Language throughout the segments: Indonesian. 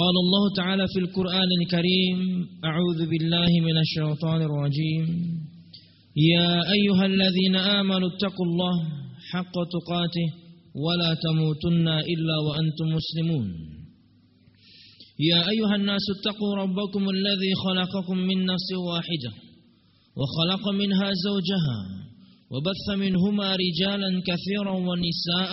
قال الله تعالى في القرآن الكريم أعوذ بالله من الشيطان الرجيم. يا أيها الذين آمنوا اتقوا الله حق تقاته ولا تموتن إلا وأنتم مسلمون. يا أيها الناس اتقوا ربكم الذي خلقكم من نفس واحدة وخلق منها زوجها وبث منهما رجالا كثيرا ونساء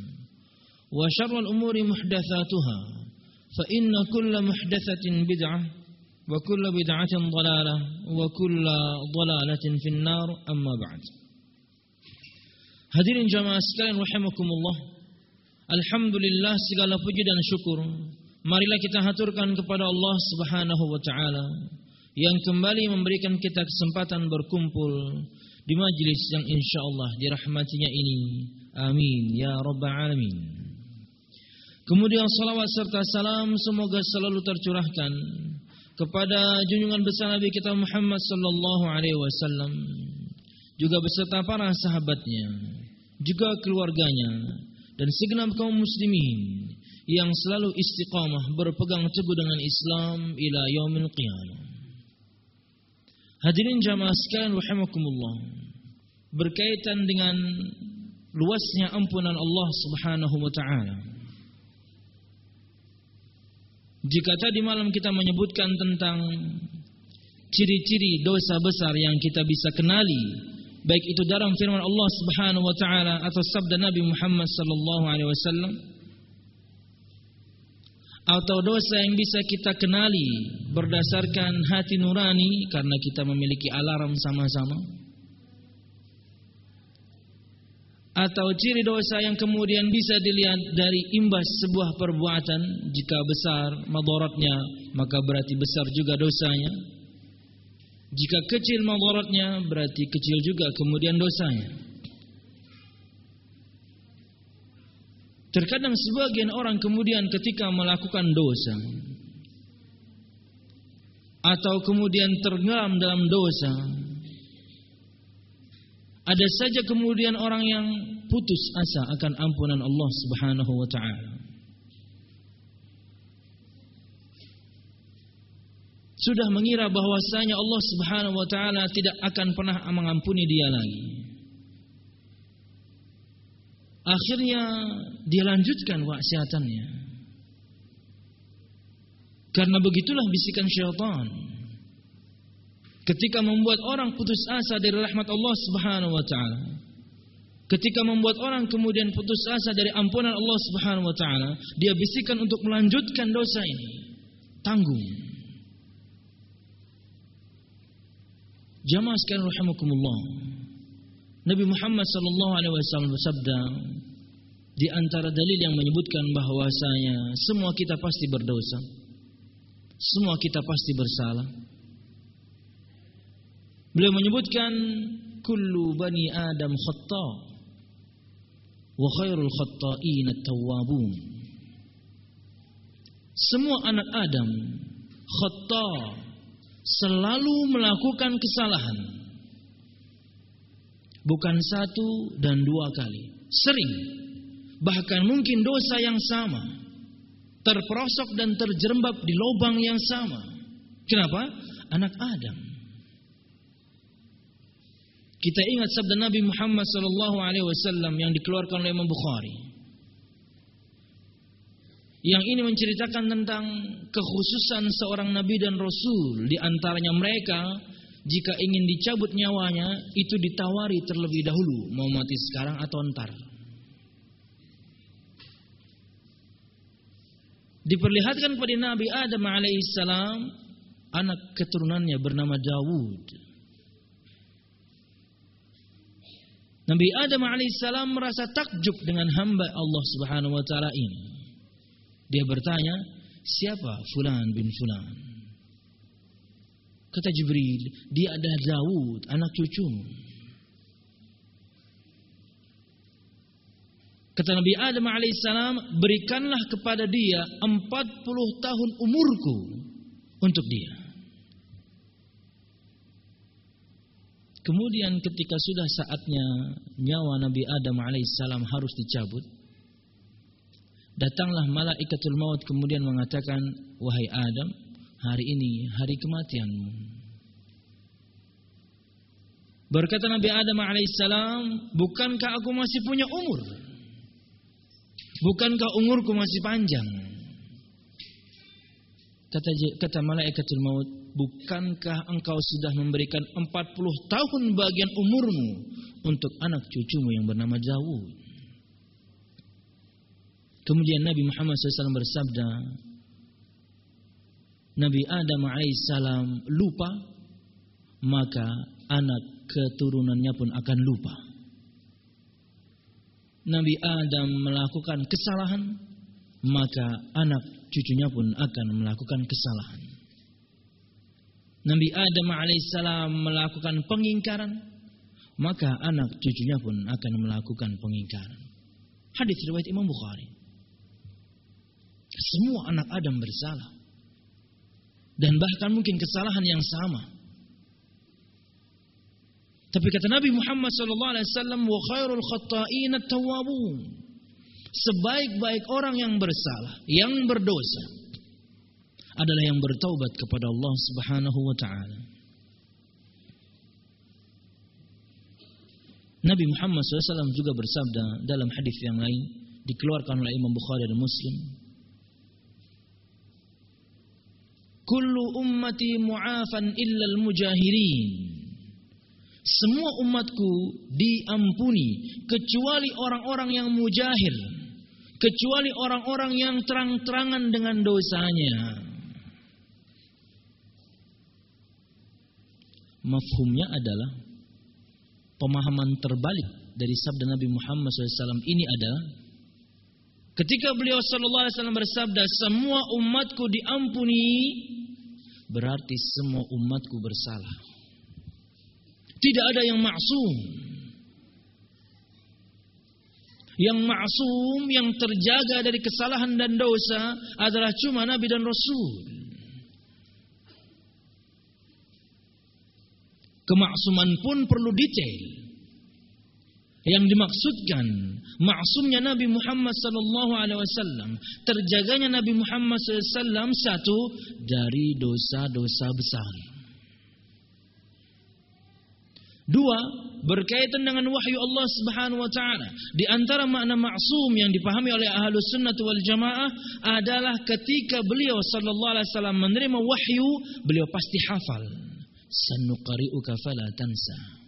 وشر الأمور محدثاتها فإن كل محدثة بدعة وكل بدعة ضلالة وكل ضلالة في النار أما بعد Hadirin jamaah sekalian rahimakumullah Alhamdulillah segala puji dan syukur Marilah kita haturkan kepada Allah subhanahu wa ta'ala Yang kembali memberikan kita kesempatan berkumpul Di majlis yang insya Allah dirahmatinya ini Amin Ya Rabbal Alamin Kemudian salawat serta salam semoga selalu tercurahkan kepada junjungan besar Nabi kita Muhammad sallallahu alaihi wasallam juga beserta para sahabatnya, juga keluarganya dan segenap kaum muslimin yang selalu istiqamah berpegang teguh dengan Islam ila yaumil qiyamah. Hadirin jamaah sekalian rahimakumullah. Berkaitan dengan luasnya ampunan Allah Subhanahu wa taala. Jika tadi malam kita menyebutkan tentang ciri-ciri dosa besar yang kita bisa kenali, baik itu dalam firman Allah Subhanahu wa taala atau sabda Nabi Muhammad sallallahu alaihi wasallam atau dosa yang bisa kita kenali berdasarkan hati nurani karena kita memiliki alarm sama-sama atau ciri dosa yang kemudian bisa dilihat dari imbas sebuah perbuatan jika besar madaratnya maka berarti besar juga dosanya. Jika kecil madaratnya berarti kecil juga kemudian dosanya. Terkadang sebagian orang kemudian ketika melakukan dosa atau kemudian tenggelam dalam dosa ada saja kemudian orang yang putus asa akan ampunan Allah Subhanahu wa taala. Sudah mengira bahwasanya Allah Subhanahu wa taala tidak akan pernah mengampuni dia lagi. Akhirnya dia lanjutkan maksiatannya. Karena begitulah bisikan syaitan ketika membuat orang putus asa dari rahmat Allah Subhanahu wa taala. Ketika membuat orang kemudian putus asa dari ampunan Allah Subhanahu wa taala, dia bisikan untuk melanjutkan dosa ini. Tanggung. Jamaah sekalian rahimakumullah. Nabi Muhammad sallallahu alaihi wasallam bersabda di antara dalil yang menyebutkan bahwasanya semua kita pasti berdosa. Semua kita pasti bersalah. Beliau menyebutkan kullu bani Adam khata wa khairul khata'in at-tawwabun. Semua anak Adam khata selalu melakukan kesalahan. Bukan satu dan dua kali, sering. Bahkan mungkin dosa yang sama. Terperosok dan terjerembab di lubang yang sama. Kenapa? Anak Adam. Kita ingat sabda Nabi Muhammad sallallahu alaihi wasallam yang dikeluarkan oleh Imam Bukhari. Yang ini menceritakan tentang kekhususan seorang nabi dan rasul di antaranya mereka jika ingin dicabut nyawanya itu ditawari terlebih dahulu mau mati sekarang atau ntar. Diperlihatkan kepada Nabi Adam alaihissalam anak keturunannya bernama Dawud. Nabi Adam alaihissalam merasa takjub dengan hamba Allah subhanahu wa taala ini. Dia bertanya, siapa Fulan bin Fulan? Kata Jibril, dia adalah Daud, anak cucumu. Kata Nabi Adam alaihissalam, berikanlah kepada dia 40 tahun umurku untuk dia. Kemudian ketika sudah saatnya nyawa Nabi Adam alaihissalam harus dicabut, datanglah malaikatul maut kemudian mengatakan, wahai Adam, hari ini hari kematianmu. Berkata Nabi Adam alaihissalam, bukankah aku masih punya umur? Bukankah umurku masih panjang? Kata kata malaikatul maut, bukankah engkau sudah memberikan 40 tahun bagian umurmu untuk anak cucumu yang bernama Dawud? Kemudian Nabi Muhammad SAW bersabda, Nabi Adam alaihissalam lupa, maka anak keturunannya pun akan lupa. Nabi Adam melakukan kesalahan, maka anak cucunya pun akan melakukan kesalahan. Nabi Adam alaihissalam melakukan pengingkaran, maka anak cucunya pun akan melakukan pengingkaran. Hadis riwayat Imam Bukhari. Semua anak Adam bersalah. Dan bahkan mungkin kesalahan yang sama. Tapi kata Nabi Muhammad sallallahu alaihi wasallam wa khairul khata'in at-tawwabun. Sebaik-baik orang yang bersalah, yang berdosa adalah yang bertaubat kepada Allah Subhanahu wa taala. Nabi Muhammad SAW juga bersabda dalam hadis yang lain dikeluarkan oleh Imam Bukhari dan Muslim. Kullu ummati mu'afan illa al-mujahirin. Semua umatku diampuni kecuali orang-orang yang mujahir, kecuali orang-orang yang terang-terangan dengan dosanya. Mafhumnya adalah pemahaman terbalik dari sabda Nabi Muhammad SAW ini adalah ketika beliau Wasallam bersabda semua umatku diampuni berarti semua umatku bersalah. Tidak ada yang maksum. Yang maksum, yang terjaga dari kesalahan dan dosa adalah cuma Nabi dan Rasul. Kemaksuman pun perlu detail. Yang dimaksudkan maksumnya Nabi Muhammad sallallahu alaihi wasallam, terjaganya Nabi Muhammad sallallahu alaihi wasallam satu dari dosa-dosa besar. Dua, berkaitan dengan wahyu Allah Subhanahu wa taala. Di antara makna maksum yang dipahami oleh Ahlus Sunnah wal Jamaah adalah ketika beliau sallallahu alaihi wasallam menerima wahyu, beliau pasti hafal. Sanuqari'uka fala tansa.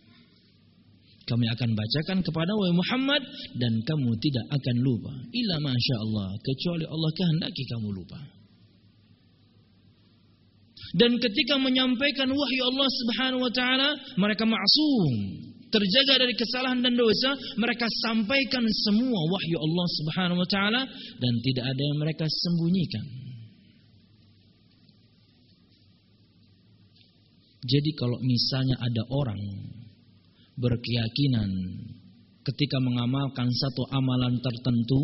Kami akan bacakan kepada wahai Muhammad dan kamu tidak akan lupa. Illa masya Allah, kecuali Allah kehendaki kamu lupa. Dan ketika menyampaikan wahyu Allah Subhanahu wa taala, mereka maksum, terjaga dari kesalahan dan dosa, mereka sampaikan semua wahyu Allah Subhanahu wa taala dan tidak ada yang mereka sembunyikan. Jadi kalau misalnya ada orang berkeyakinan ketika mengamalkan satu amalan tertentu,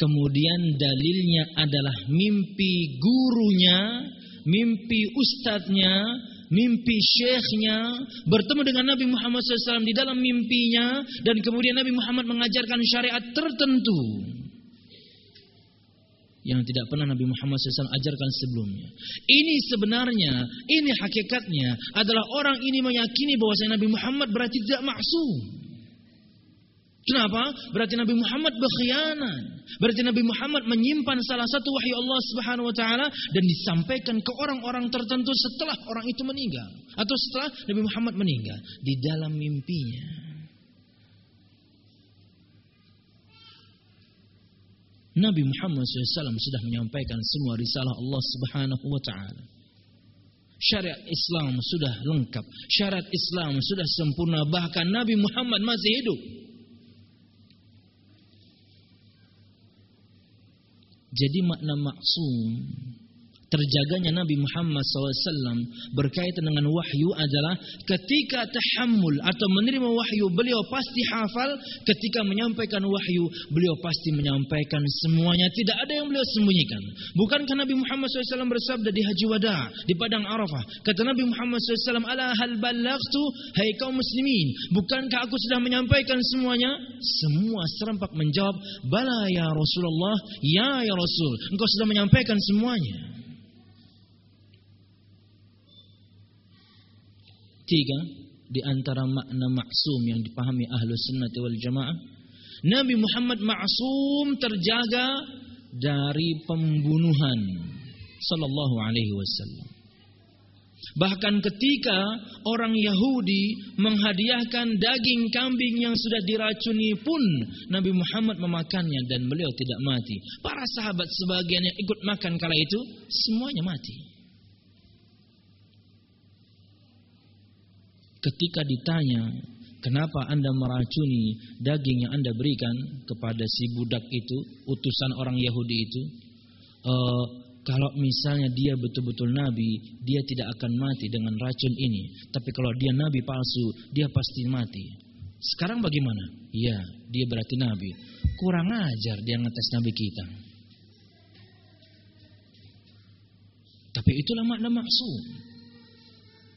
kemudian dalilnya adalah mimpi gurunya mimpi ustadznya, mimpi syekhnya, bertemu dengan Nabi Muhammad SAW di dalam mimpinya, dan kemudian Nabi Muhammad mengajarkan syariat tertentu yang tidak pernah Nabi Muhammad SAW ajarkan sebelumnya. Ini sebenarnya, ini hakikatnya adalah orang ini meyakini bahwa Nabi Muhammad berarti tidak maksum. Kenapa? Berarti Nabi Muhammad berkhianat. Berarti Nabi Muhammad menyimpan salah satu wahyu Allah Subhanahu wa taala dan disampaikan ke orang-orang tertentu setelah orang itu meninggal atau setelah Nabi Muhammad meninggal di dalam mimpinya. Nabi Muhammad SAW sudah menyampaikan semua risalah Allah Subhanahu wa taala. Syariat Islam sudah lengkap, syariat Islam sudah sempurna, bahkan Nabi Muhammad masih hidup. Jadi makna maksum terjaganya Nabi Muhammad SAW berkaitan dengan wahyu adalah ketika tahammul atau menerima wahyu beliau pasti hafal. Ketika menyampaikan wahyu beliau pasti menyampaikan semuanya. Tidak ada yang beliau sembunyikan. Bukankah Nabi Muhammad SAW bersabda di Haji Wada di Padang Arafah? Kata Nabi Muhammad SAW ala hal balaghtu hai kaum muslimin bukankah aku sudah menyampaikan semuanya? Semua serempak menjawab bala ya Rasulullah ya ya Rasul engkau sudah menyampaikan semuanya Tiga, di antara makna maksum yang dipahami ahlu sunnah wal jamaah. Nabi Muhammad maksum terjaga dari pembunuhan. Sallallahu alaihi wasallam. Bahkan ketika orang Yahudi menghadiahkan daging kambing yang sudah diracuni pun Nabi Muhammad memakannya dan beliau tidak mati. Para sahabat sebagian yang ikut makan kala itu semuanya mati. Ketika ditanya kenapa anda meracuni daging yang anda berikan kepada si budak itu utusan orang Yahudi itu? E, kalau misalnya dia betul-betul nabi dia tidak akan mati dengan racun ini. Tapi kalau dia nabi palsu dia pasti mati. Sekarang bagaimana? Ya dia berarti nabi. Kurang ajar dia ngetes nabi kita. Tapi itulah makna maksud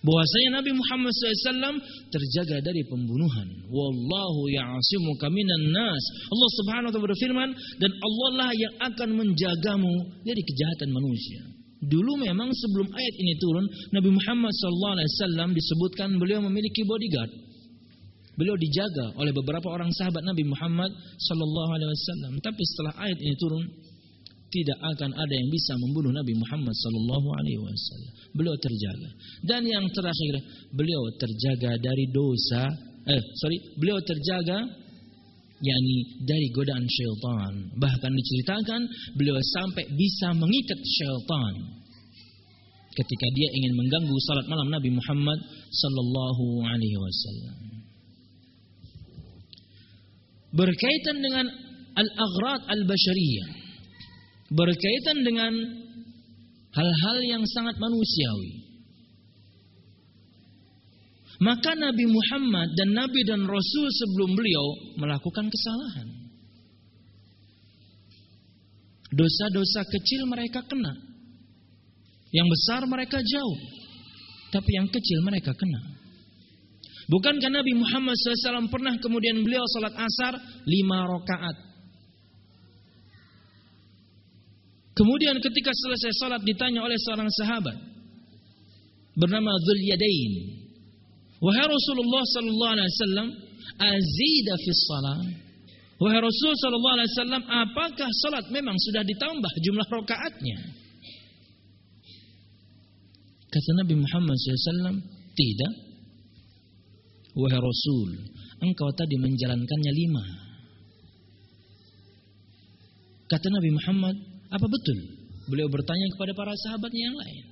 bahwasanya Nabi Muhammad SAW terjaga dari pembunuhan. Wallahu ya'asimuka minan nas. Allah Subhanahu wa taala berfirman dan Allah lah yang akan menjagamu dari kejahatan manusia. Dulu memang sebelum ayat ini turun, Nabi Muhammad SAW disebutkan beliau memiliki bodyguard. Beliau dijaga oleh beberapa orang sahabat Nabi Muhammad SAW. Tapi setelah ayat ini turun, tidak akan ada yang bisa membunuh Nabi Muhammad sallallahu alaihi wasallam. Beliau terjaga. Dan yang terakhir, beliau terjaga dari dosa, eh sorry, beliau terjaga yakni dari godaan syaitan. Bahkan diceritakan beliau sampai bisa mengikat syaitan ketika dia ingin mengganggu salat malam Nabi Muhammad sallallahu alaihi wasallam. Berkaitan dengan al-aghrad al-bashariyah berkaitan dengan hal-hal yang sangat manusiawi. Maka Nabi Muhammad dan Nabi dan Rasul sebelum beliau melakukan kesalahan. Dosa-dosa kecil mereka kena. Yang besar mereka jauh. Tapi yang kecil mereka kena. Bukankah Nabi Muhammad SAW pernah kemudian beliau salat asar lima rakaat Kemudian ketika selesai salat ditanya oleh seorang sahabat bernama Dzul Yadain, "Wahai Rasulullah sallallahu alaihi wasallam, azida fi shalah?" Wahai Rasul sallallahu alaihi wasallam, apakah salat memang sudah ditambah jumlah rakaatnya? Kata Nabi Muhammad SAW, tidak. Wahai Rasul, engkau tadi menjalankannya lima. Kata Nabi Muhammad, apa betul? Beliau bertanya kepada para sahabatnya yang lain.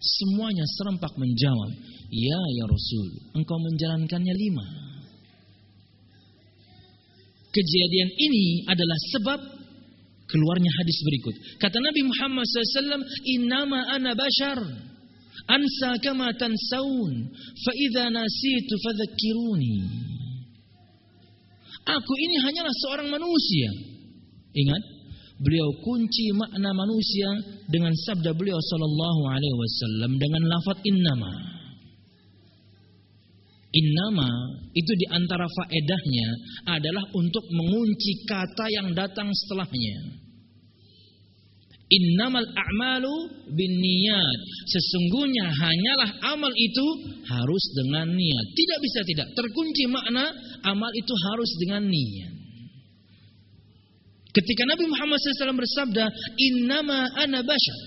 Semuanya serempak menjawab, Ya ya Rasul, engkau menjalankannya lima. Kejadian ini adalah sebab keluarnya hadis berikut. Kata Nabi Muhammad SAW, Innama ana bashar, ansa kama tansaun, fa idza nasitu fadhakkiruni. Aku ini hanyalah seorang manusia. Ingat, beliau kunci makna manusia dengan sabda beliau sallallahu alaihi wasallam dengan lafaz innama. Innama itu di antara faedahnya adalah untuk mengunci kata yang datang setelahnya. Innamal a'malu binniyat. Sesungguhnya hanyalah amal itu harus dengan niat. Tidak bisa tidak. Terkunci makna amal itu harus dengan niat. Ketika Nabi Muhammad SAW bersabda, Innama ana bashar.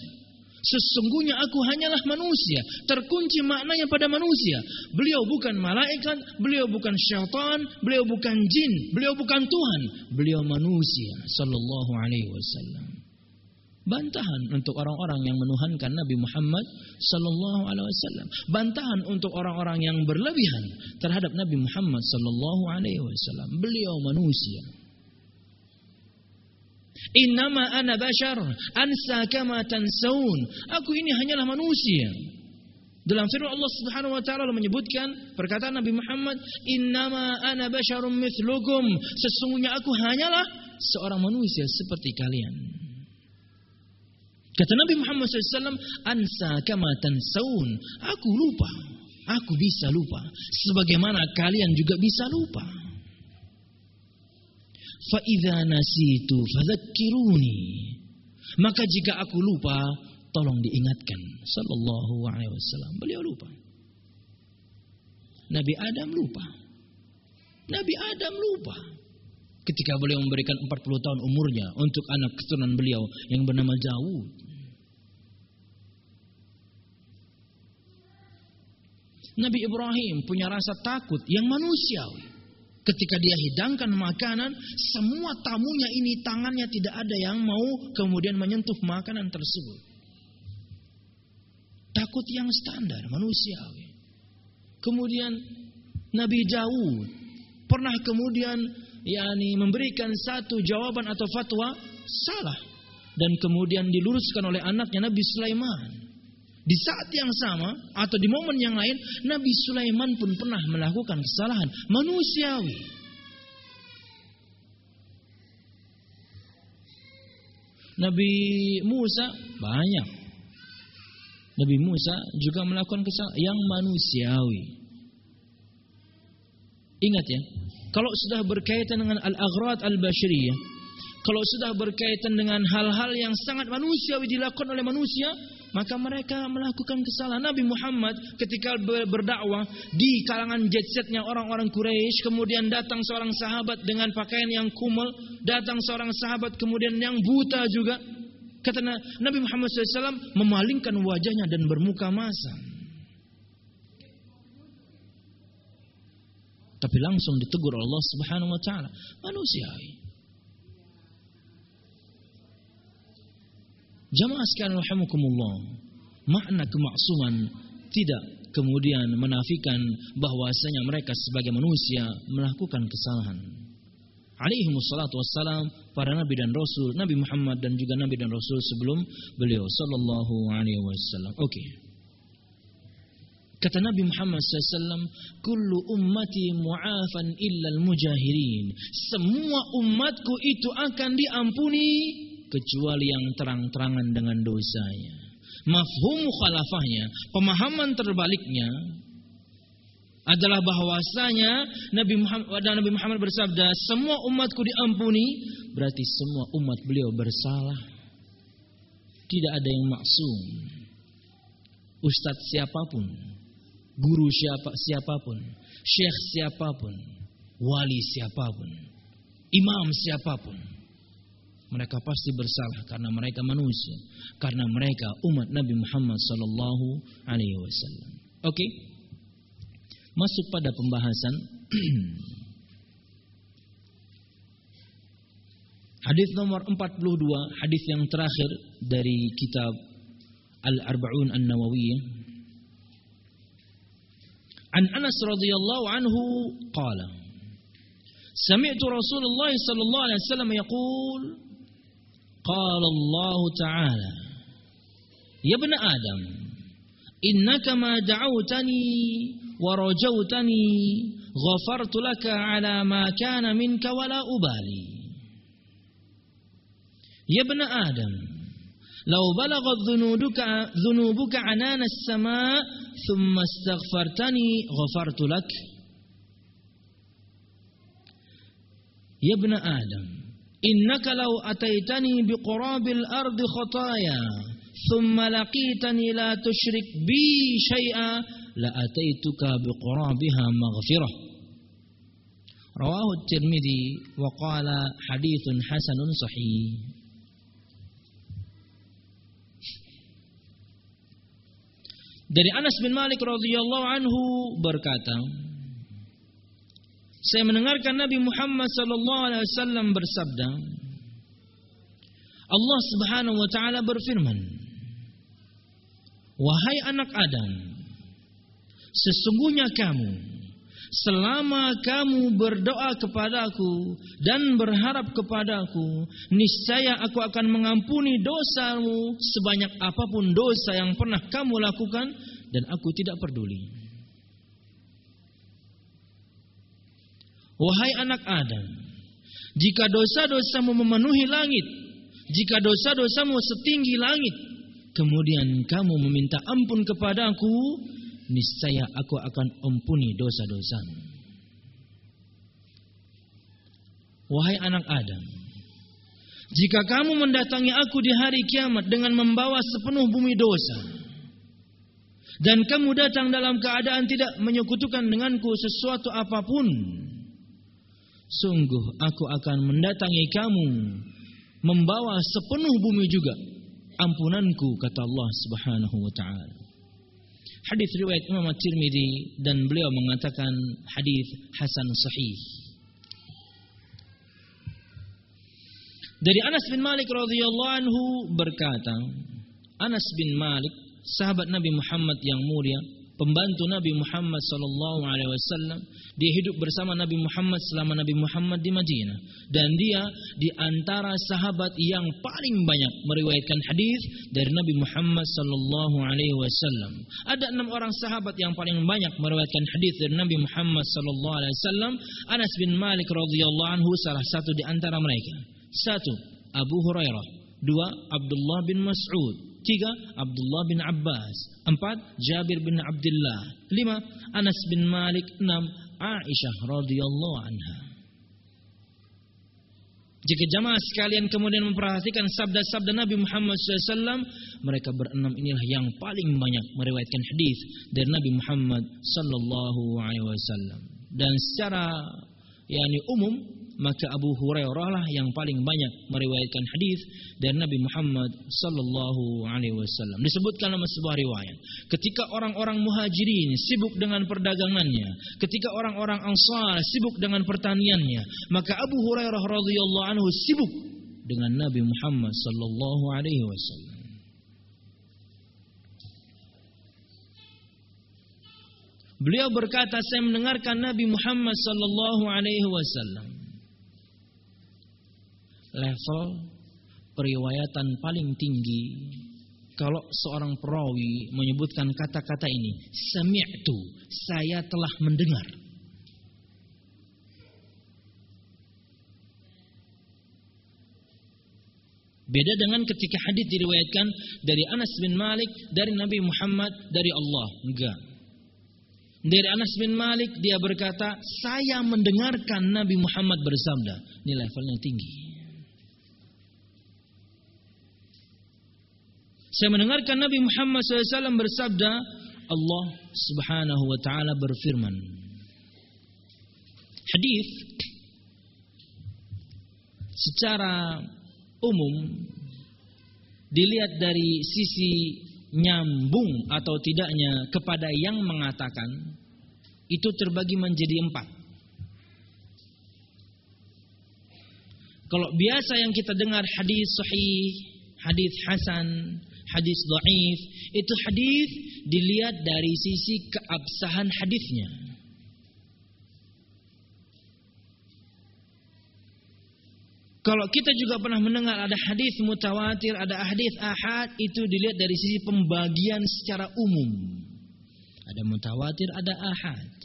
Sesungguhnya aku hanyalah manusia. Terkunci maknanya pada manusia. Beliau bukan malaikat, beliau bukan syaitan, beliau bukan jin, beliau bukan Tuhan. Beliau manusia. Sallallahu alaihi wasallam bantahan untuk orang-orang yang menuhankan Nabi Muhammad sallallahu alaihi wasallam bantahan untuk orang-orang yang berlebihan terhadap Nabi Muhammad sallallahu alaihi wasallam beliau manusia Innama ana bashar ansa kama tansaun aku ini hanyalah manusia dalam firman Allah Subhanahu wa taala menyebutkan perkataan Nabi Muhammad innama ana basyarum mithlukum sesungguhnya aku hanyalah seorang manusia seperti kalian Kata Nabi Muhammad SAW, Ansa kama tansaun. Aku lupa. Aku bisa lupa. Sebagaimana kalian juga bisa lupa. Fa'idha nasitu fadhakiruni. Maka jika aku lupa, tolong diingatkan. Sallallahu alaihi wasallam. Beliau lupa. Nabi Adam lupa. Nabi Adam lupa. Ketika beliau memberikan 40 tahun umurnya untuk anak keturunan beliau yang bernama Daud. Nabi Ibrahim punya rasa takut yang manusiawi. Ketika dia hidangkan makanan, semua tamunya ini tangannya tidak ada yang mau kemudian menyentuh makanan tersebut. Takut yang standar manusiawi. Kemudian Nabi Daud pernah kemudian yakni memberikan satu jawaban atau fatwa salah dan kemudian diluruskan oleh anaknya Nabi Sulaiman. Di saat yang sama atau di momen yang lain Nabi Sulaiman pun pernah melakukan kesalahan manusiawi. Nabi Musa banyak. Nabi Musa juga melakukan kesalahan yang manusiawi. Ingat ya, kalau sudah berkaitan dengan al-aghrad al-basyriyah, kalau sudah berkaitan dengan hal-hal yang sangat manusiawi dilakukan oleh manusia, maka mereka melakukan kesalahan. Nabi Muhammad ketika berdakwah di kalangan jet-setnya orang-orang Quraisy, kemudian datang seorang sahabat dengan pakaian yang kumel, datang seorang sahabat kemudian yang buta juga. Kata Nabi Muhammad SAW memalingkan wajahnya dan bermuka masam. Tapi langsung ditegur Allah Subhanahu wa taala. Manusiawi. Jamaah sekalian rahimakumullah. Makna kemaksuman tidak kemudian menafikan bahwasanya mereka sebagai manusia melakukan kesalahan. Alaihi wassalatu wassalam para nabi dan rasul, Nabi Muhammad dan juga nabi dan rasul sebelum beliau sallallahu alaihi wasallam. Oke. Okay. Kata Nabi Muhammad SAW, Kullu ummati mu'afan illa al-mujahirin. Semua umatku itu akan diampuni kecuali yang terang-terangan dengan dosanya. Mafhum khalafahnya, pemahaman terbaliknya adalah bahwasanya Nabi Muhammad Nabi Muhammad bersabda, semua umatku diampuni, berarti semua umat beliau bersalah. Tidak ada yang maksum. Ustadz siapa pun, guru siapa siapa pun, syekh siapa pun, wali siapa pun, imam siapa pun, mereka pasti bersalah karena mereka manusia, karena mereka umat Nabi Muhammad sallallahu alaihi wasallam. Oke. Masuk pada pembahasan Hadis nomor 42, hadis yang terakhir dari kitab Al-Arba'un An-Nawawiyah. An Anas radhiyallahu anhu qala Sami'tu Rasulullah sallallahu alaihi wasallam yaqul قال الله تعالى يا ابن آدم إنك ما دعوتني ورجوتني غفرت لك على ما كان منك ولا أبالي. يا ابن آدم لو بلغت ذنوبك, ذنوبك عنان السماء ثم استغفرتني غفرت لك. يا ابن آدم إنك لو أتيتني بقراب الأرض خطايا ثم لقيتني لا تشرك بي شيئا لأتيتك بقرابها مغفرة. رواه الترمذي وقال حديث حسن صحيح. Dari Anas bin Malik radhiyallahu anhu berkata, saya mendengarkan Nabi Muhammad sallallahu alaihi wasallam bersabda, Allah Subhanahu wa taala berfirman, "Wahai anak Adam, sesungguhnya kamu selama kamu berdoa kepadaku dan berharap kepadaku, niscaya aku akan mengampuni dosamu sebanyak apa pun dosa yang pernah kamu lakukan dan aku tidak peduli." Wahai anak Adam, jika dosa-dosamu memenuhi langit, jika dosa-dosamu setinggi langit, kemudian kamu meminta ampun kepadaku, niscaya aku akan ampuni dosa-dosamu. Wahai anak Adam, jika kamu mendatangi aku di hari kiamat dengan membawa sepenuh bumi dosa, dan kamu datang dalam keadaan tidak menyekutukan denganku sesuatu apa pun, Sungguh aku akan mendatangi kamu membawa sepenuh bumi juga ampunanku kata Allah Subhanahu wa taala. Hadis riwayat Imam At-Tirmidzi dan beliau mengatakan hadis hasan sahih. Dari Anas bin Malik radhiyallahu anhu berkata, Anas bin Malik, sahabat Nabi Muhammad yang mulia, pembantu Nabi Muhammad sallallahu alaihi wasallam. Dia hidup bersama Nabi Muhammad selama Nabi Muhammad di Madinah dan dia di antara sahabat yang paling banyak meriwayatkan hadis dari Nabi Muhammad sallallahu alaihi wasallam. Ada enam orang sahabat yang paling banyak meriwayatkan hadis dari Nabi Muhammad sallallahu alaihi wasallam. Anas bin Malik radhiyallahu anhu salah satu di antara mereka. Satu, Abu Hurairah. Dua, Abdullah bin Mas'ud. Tiga, Abdullah bin Abbas. Empat, Jabir bin Abdullah. Lima, Anas bin Malik. Enam, Aisyah radhiyallahu anha. Jika jamaah sekalian kemudian memperhatikan sabda-sabda Nabi Muhammad SAW, mereka berenam inilah yang paling banyak meriwayatkan hadis dari Nabi Muhammad Sallallahu Alaihi Wasallam. Dan secara yakni umum maka Abu Hurairah lah yang paling banyak meriwayatkan hadis dari Nabi Muhammad sallallahu alaihi wasallam. Disebutkan dalam sebuah riwayat, ketika orang-orang Muhajirin sibuk dengan perdagangannya, ketika orang-orang Ansar sibuk dengan pertaniannya, maka Abu Hurairah radhiyallahu anhu sibuk dengan Nabi Muhammad sallallahu alaihi wasallam. Beliau berkata, saya mendengarkan Nabi Muhammad sallallahu alaihi wasallam level periwayatan paling tinggi kalau seorang perawi menyebutkan kata-kata ini sami'tu saya telah mendengar Beda dengan ketika hadis diriwayatkan dari Anas bin Malik dari Nabi Muhammad dari Allah. Enggak. Dari Anas bin Malik dia berkata, "Saya mendengarkan Nabi Muhammad bersabda." Ini levelnya tinggi. Saya mendengarkan Nabi Muhammad SAW bersabda, Allah Subhanahu wa taala berfirman. Hadis secara umum dilihat dari sisi nyambung atau tidaknya kepada yang mengatakan itu terbagi menjadi empat. Kalau biasa yang kita dengar hadis sahih, hadis hasan, hadis dhaif, itu hadis dilihat dari sisi keabsahan hadisnya. Kalau kita juga pernah mendengar ada hadis mutawatir, ada hadis ahad, itu dilihat dari sisi pembagian secara umum. Ada mutawatir, ada ahad.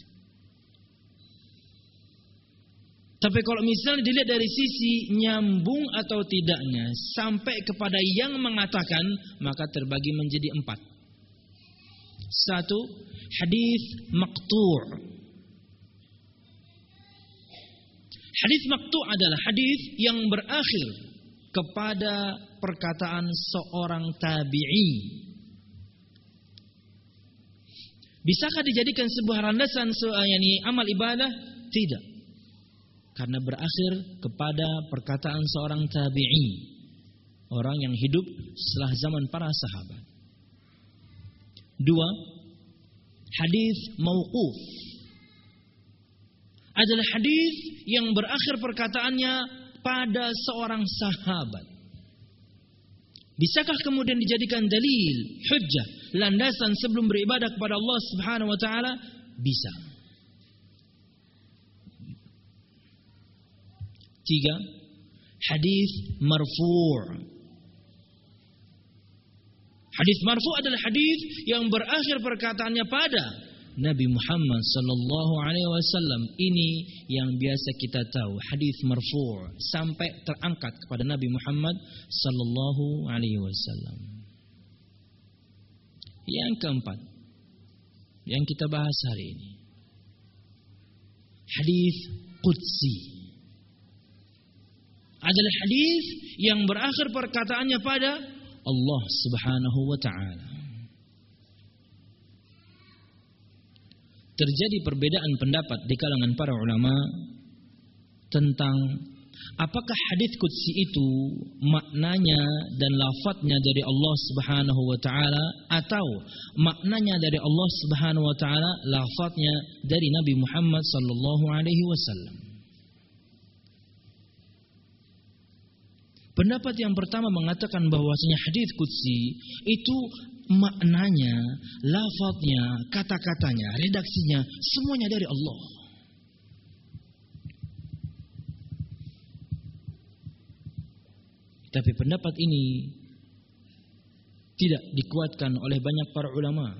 Tapi kalau misalnya dilihat dari sisi nyambung atau tidaknya sampai kepada yang mengatakan maka terbagi menjadi empat. Satu, hadis maktur. Hadis maktu adalah hadis yang berakhir kepada perkataan seorang tabi'i. Bisakah dijadikan sebuah landasan yani amal ibadah? Tidak. Karena berakhir kepada perkataan seorang tabi'i. Orang yang hidup setelah zaman para sahabat. Dua, hadis mauquf adalah hadis yang berakhir perkataannya pada seorang sahabat. Bisakah kemudian dijadikan dalil, hujjah, landasan sebelum beribadah kepada Allah Subhanahu wa taala? Bisa. Tiga, hadis marfu'. Hadis marfu adalah hadis yang berakhir perkataannya pada Nabi Muhammad sallallahu alaihi wasallam ini yang biasa kita tahu hadis marfu' sampai terangkat kepada Nabi Muhammad sallallahu alaihi wasallam. Yang keempat yang kita bahas hari ini hadis qudsi adalah hadis yang berakhir perkataannya pada Allah Subhanahu wa taala. terjadi perbedaan pendapat di kalangan para ulama tentang apakah hadis qudsi itu maknanya dan lafadznya dari Allah Subhanahu wa taala atau maknanya dari Allah Subhanahu wa taala lafadznya dari Nabi Muhammad sallallahu alaihi wasallam. Pendapat yang pertama mengatakan bahwasanya hadis qudsi itu maknanya, lafadznya, kata-katanya, redaksinya, semuanya dari Allah. Tapi pendapat ini tidak dikuatkan oleh banyak para ulama.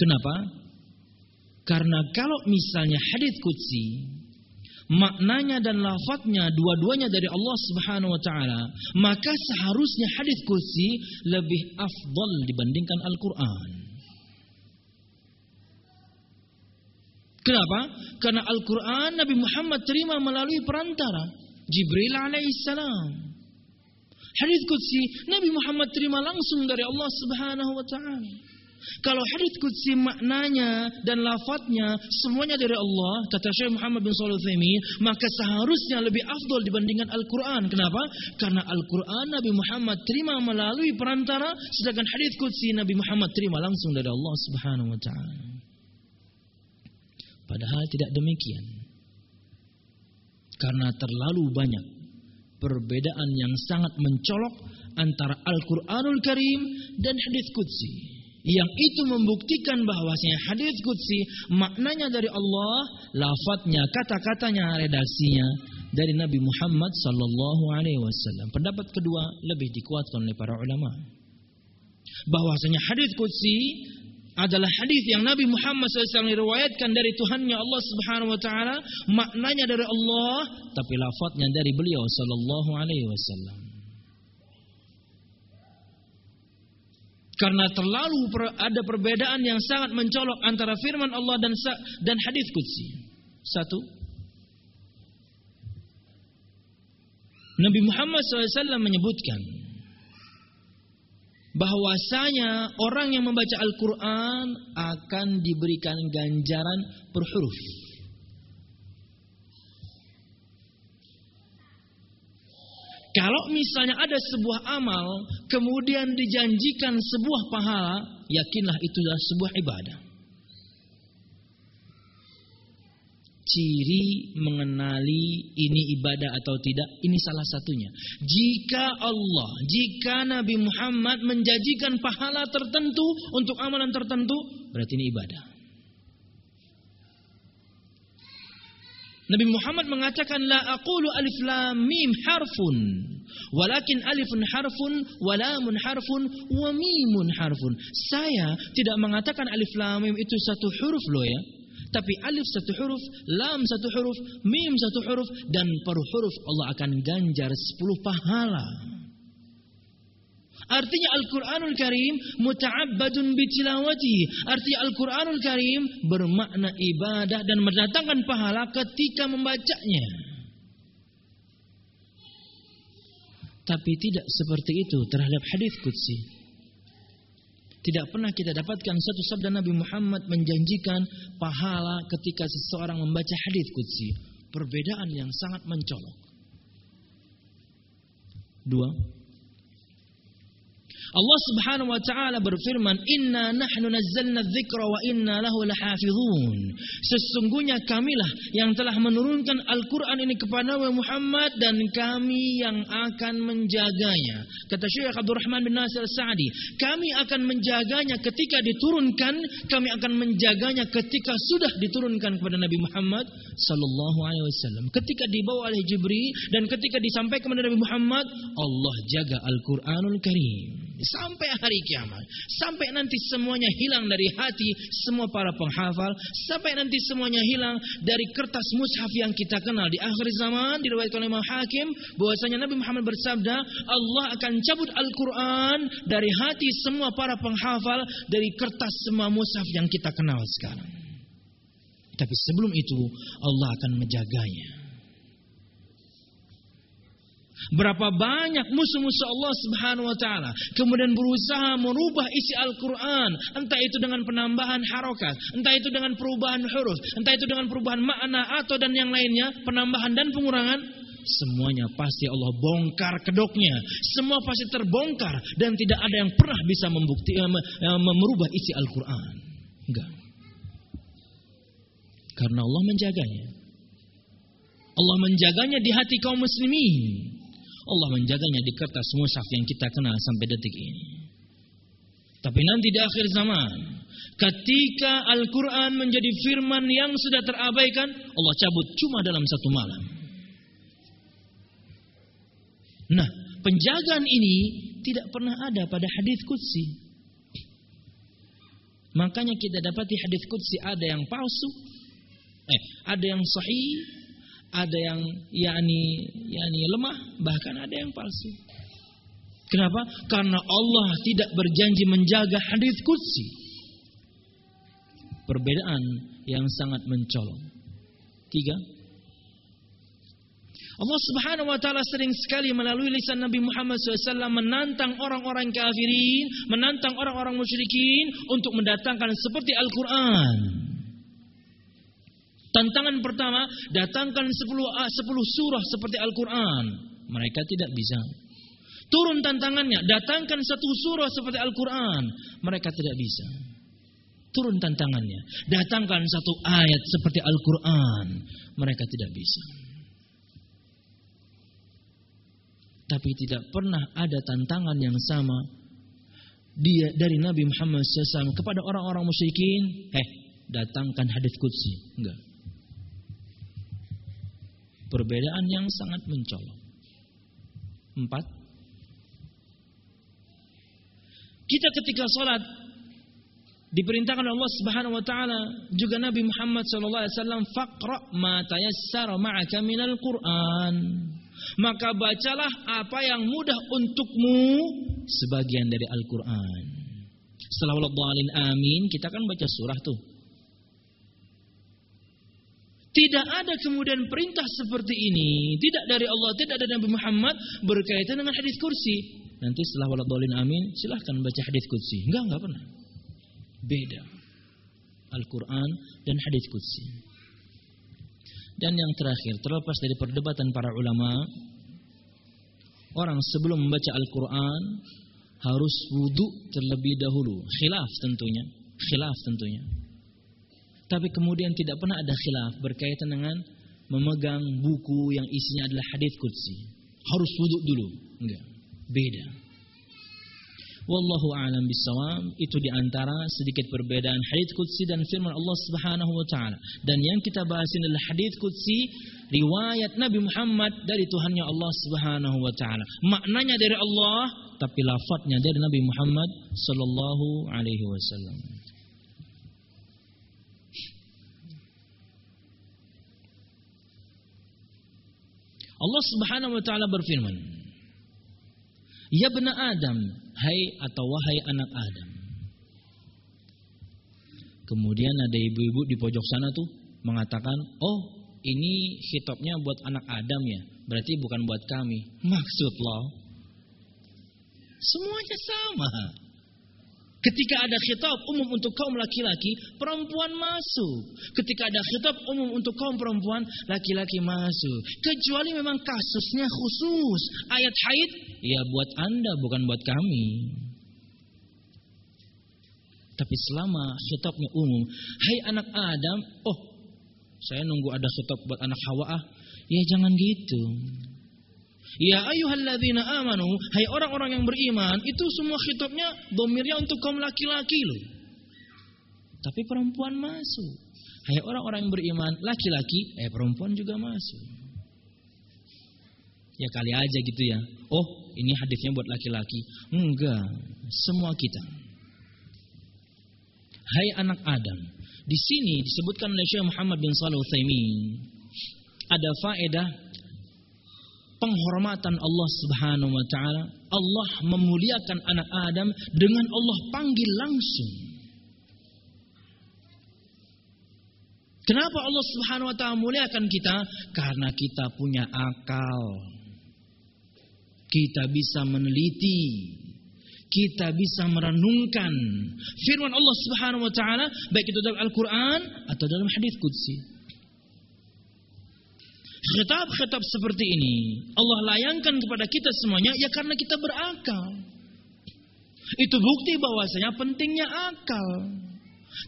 Kenapa? Karena kalau misalnya hadis qudsi maknanya dan lafadznya dua-duanya dari Allah Subhanahu wa taala, maka seharusnya hadis kursi lebih afdal dibandingkan Al-Qur'an. Kenapa? Karena Al-Qur'an Nabi Muhammad terima melalui perantara Jibril alaihissalam. Hadis qudsi Nabi Muhammad terima langsung dari Allah Subhanahu wa taala. Kalau hadis qudsi maknanya dan lafadznya semuanya dari Allah, kata Syekh Muhammad bin Shalih maka seharusnya lebih afdol dibandingkan Al-Qur'an. Kenapa? Karena Al-Qur'an Nabi Muhammad terima melalui perantara, sedangkan hadis qudsi Nabi Muhammad terima langsung dari Allah Subhanahu wa taala. Padahal tidak demikian. Karena terlalu banyak perbedaan yang sangat mencolok antara Al-Qur'anul Karim dan hadis qudsi yang itu membuktikan bahwasanya hadis qudsi maknanya dari Allah, lafadznya, kata-katanya, redaksinya dari Nabi Muhammad sallallahu alaihi wasallam. Pendapat kedua lebih dikuatkan oleh para ulama. Bahwasanya hadis qudsi adalah hadis yang Nabi Muhammad SAW riwayatkan dari Tuhannya Allah Subhanahu wa taala, maknanya dari Allah, tapi lafadznya dari beliau sallallahu alaihi wasallam. Karena terlalu ada perbedaan yang sangat mencolok antara firman Allah dan dan hadis qudsi. Satu. Nabi Muhammad SAW menyebutkan bahwasanya orang yang membaca Al-Quran akan diberikan ganjaran per huruf. Kalau misalnya ada sebuah amal, kemudian dijanjikan sebuah pahala, yakinlah itulah sebuah ibadah. Ciri mengenali ini ibadah atau tidak, ini salah satunya. Jika Allah, jika Nabi Muhammad menjanjikan pahala tertentu untuk amalan tertentu, berarti ini ibadah. Nabi Muhammad mengatakan la aqulu alif lam mim harfun walakin alifun harfun wa lamun harfun wa mimun harfun. Saya tidak mengatakan alif lam mim itu satu huruf loh ya. Tapi alif satu huruf, lam satu huruf, mim satu huruf dan per huruf Allah akan ganjar sepuluh pahala. Artinya Al-Quranul Karim muta'abbadun bitilawati. Artinya Al-Quranul Karim bermakna ibadah dan mendatangkan pahala ketika membacanya. Tapi tidak seperti itu terhadap hadis Qudsi. Tidak pernah kita dapatkan satu sabda Nabi Muhammad menjanjikan pahala ketika seseorang membaca hadis Qudsi. Perbedaan yang sangat mencolok. Dua, Allah Subhanahu wa taala berfirman, "Inna nahnu nazzalna dzikra wa inna lahu lahafizun." Sesungguhnya kamilah yang telah menurunkan Al-Qur'an ini kepada Muhammad dan kami yang akan menjaganya. Kata Syekh Abdurrahman bin Nasir Sa'di, kami akan menjaganya ketika diturunkan, kami akan menjaganya ketika sudah diturunkan kepada Nabi Muhammad sallallahu alaihi wasallam. Ketika dibawa oleh Jibril dan ketika disampaikan kepada Nabi Muhammad, Allah jaga Al-Qur'anul Karim sampai hari kiamat, sampai nanti semuanya hilang dari hati semua para penghafal, sampai nanti semuanya hilang dari kertas mushaf yang kita kenal di akhir zaman diriwayatkan oleh Imam Hakim bahwasanya Nabi Muhammad bersabda, Allah akan cabut Al-Qur'an dari hati semua para penghafal dari kertas semua mushaf yang kita kenal sekarang. Tapi sebelum itu Allah akan menjaganya. Berapa banyak musuh-musuh Allah Subhanahu wa taala kemudian berusaha merubah isi Al-Qur'an, entah itu dengan penambahan harokat, entah itu dengan perubahan huruf, entah itu dengan perubahan makna atau dan yang lainnya, penambahan dan pengurangan, semuanya pasti Allah bongkar kedoknya. Semua pasti terbongkar dan tidak ada yang pernah bisa membukti uh, merubah isi Al-Qur'an. Enggak. Karena Allah menjaganya. Allah menjaganya di hati kaum muslimin. Allah menjaganya di kertas mushaf yang kita kenal sampai detik ini. Tapi nanti di akhir zaman, ketika Al-Quran menjadi firman yang sudah terabaikan, Allah cabut cuma dalam satu malam. Nah, penjagaan ini tidak pernah ada pada hadis Qudsi. Makanya kita dapati hadis Qudsi ada yang palsu, eh, ada yang sahih, ada yang yakni yakni lemah, bahkan ada yang palsu. Kenapa? Karena Allah tidak berjanji menjaga hadis qudsi. Perbedaan yang sangat mencolok. Tiga. Allah Subhanahu wa taala sering sekali melalui lisan Nabi Muhammad SAW menantang orang-orang kafirin, menantang orang-orang musyrikin untuk mendatangkan seperti Al-Qur'an. Tantangan pertama, datangkan 10, 10 surah seperti Al-Quran. Mereka tidak bisa. Turun tantangannya, datangkan satu surah seperti Al-Quran. Mereka tidak bisa. Turun tantangannya, datangkan satu ayat seperti Al-Quran. Mereka tidak bisa. Tapi tidak pernah ada tantangan yang sama dia dari Nabi Muhammad SAW kepada orang-orang musyrikin. Eh, datangkan hadis kudsi. Enggak Perbedaan yang sangat mencolok. Empat. Kita ketika sholat diperintahkan Allah Subhanahu wa taala juga Nabi Muhammad sallallahu alaihi wasallam faqra ma ma'aka minal Qur'an. Maka bacalah apa yang mudah untukmu sebagian dari Al-Qur'an. Setelah Allah amin, kita kan baca surah tuh. Tidak ada kemudian perintah seperti ini. Tidak dari Allah, tidak dari Nabi Muhammad berkaitan dengan hadis kursi. Nanti setelah waladolin amin, silahkan baca hadis kursi. Enggak, enggak pernah. Beda. Al-Quran dan hadis kursi. Dan yang terakhir, terlepas dari perdebatan para ulama, orang sebelum membaca Al-Quran harus wudhu terlebih dahulu. Khilaf tentunya. Khilaf tentunya. Tapi kemudian tidak pernah ada khilaf berkaitan dengan memegang buku yang isinya adalah hadis qudsi. Harus wuduk dulu. Enggak. Beda. Wallahu a'lam bisawab itu di antara sedikit perbedaan hadis qudsi dan firman Allah Subhanahu wa taala. Dan yang kita bahas ini adalah hadis qudsi riwayat Nabi Muhammad dari Tuhannya Allah Subhanahu wa taala. Maknanya dari Allah tapi lafadznya dari Nabi Muhammad sallallahu alaihi wasallam. Allah Subhanahu wa taala berfirman, "Ya bani Adam, Hai atau wahai anak Adam. Kemudian ada ibu-ibu di pojok sana tuh mengatakan, "Oh, ini hitopnya buat anak Adam ya. Berarti bukan buat kami." Maksud lo semuanya sama. Ketika ada khitab umum untuk kaum laki-laki, perempuan masuk. Ketika ada khitab umum untuk kaum perempuan, laki-laki masuk. Kecuali memang kasusnya khusus. Ayat haid, ya buat Anda, bukan buat kami. Tapi selama khitabnya umum, hai anak Adam, oh saya nunggu ada khitab buat anak Hawa ah. Ya jangan gitu. Ya ayyuhalladzina amanu, hai orang-orang yang beriman, itu semua khitabnya domirnya untuk kaum laki-laki loh. Tapi perempuan masuk. Hai orang-orang yang beriman, laki-laki, eh perempuan juga masuk. Ya kali aja gitu ya. Oh, ini hadisnya buat laki-laki. Enggak, semua kita. Hai anak Adam, di sini disebutkan oleh Syekh Muhammad bin Shalih Utsaimin ada faedah penghormatan Allah Subhanahu wa taala, Allah memuliakan anak Adam dengan Allah panggil langsung. Kenapa Allah Subhanahu wa taala muliakan kita? Karena kita punya akal. Kita bisa meneliti, kita bisa merenungkan firman Allah Subhanahu wa taala baik itu dalam Al-Qur'an atau dalam hadis qudsi. Khitab-khitab seperti ini Allah layangkan kepada kita semuanya ya karena kita berakal. Itu bukti bahwasanya pentingnya akal.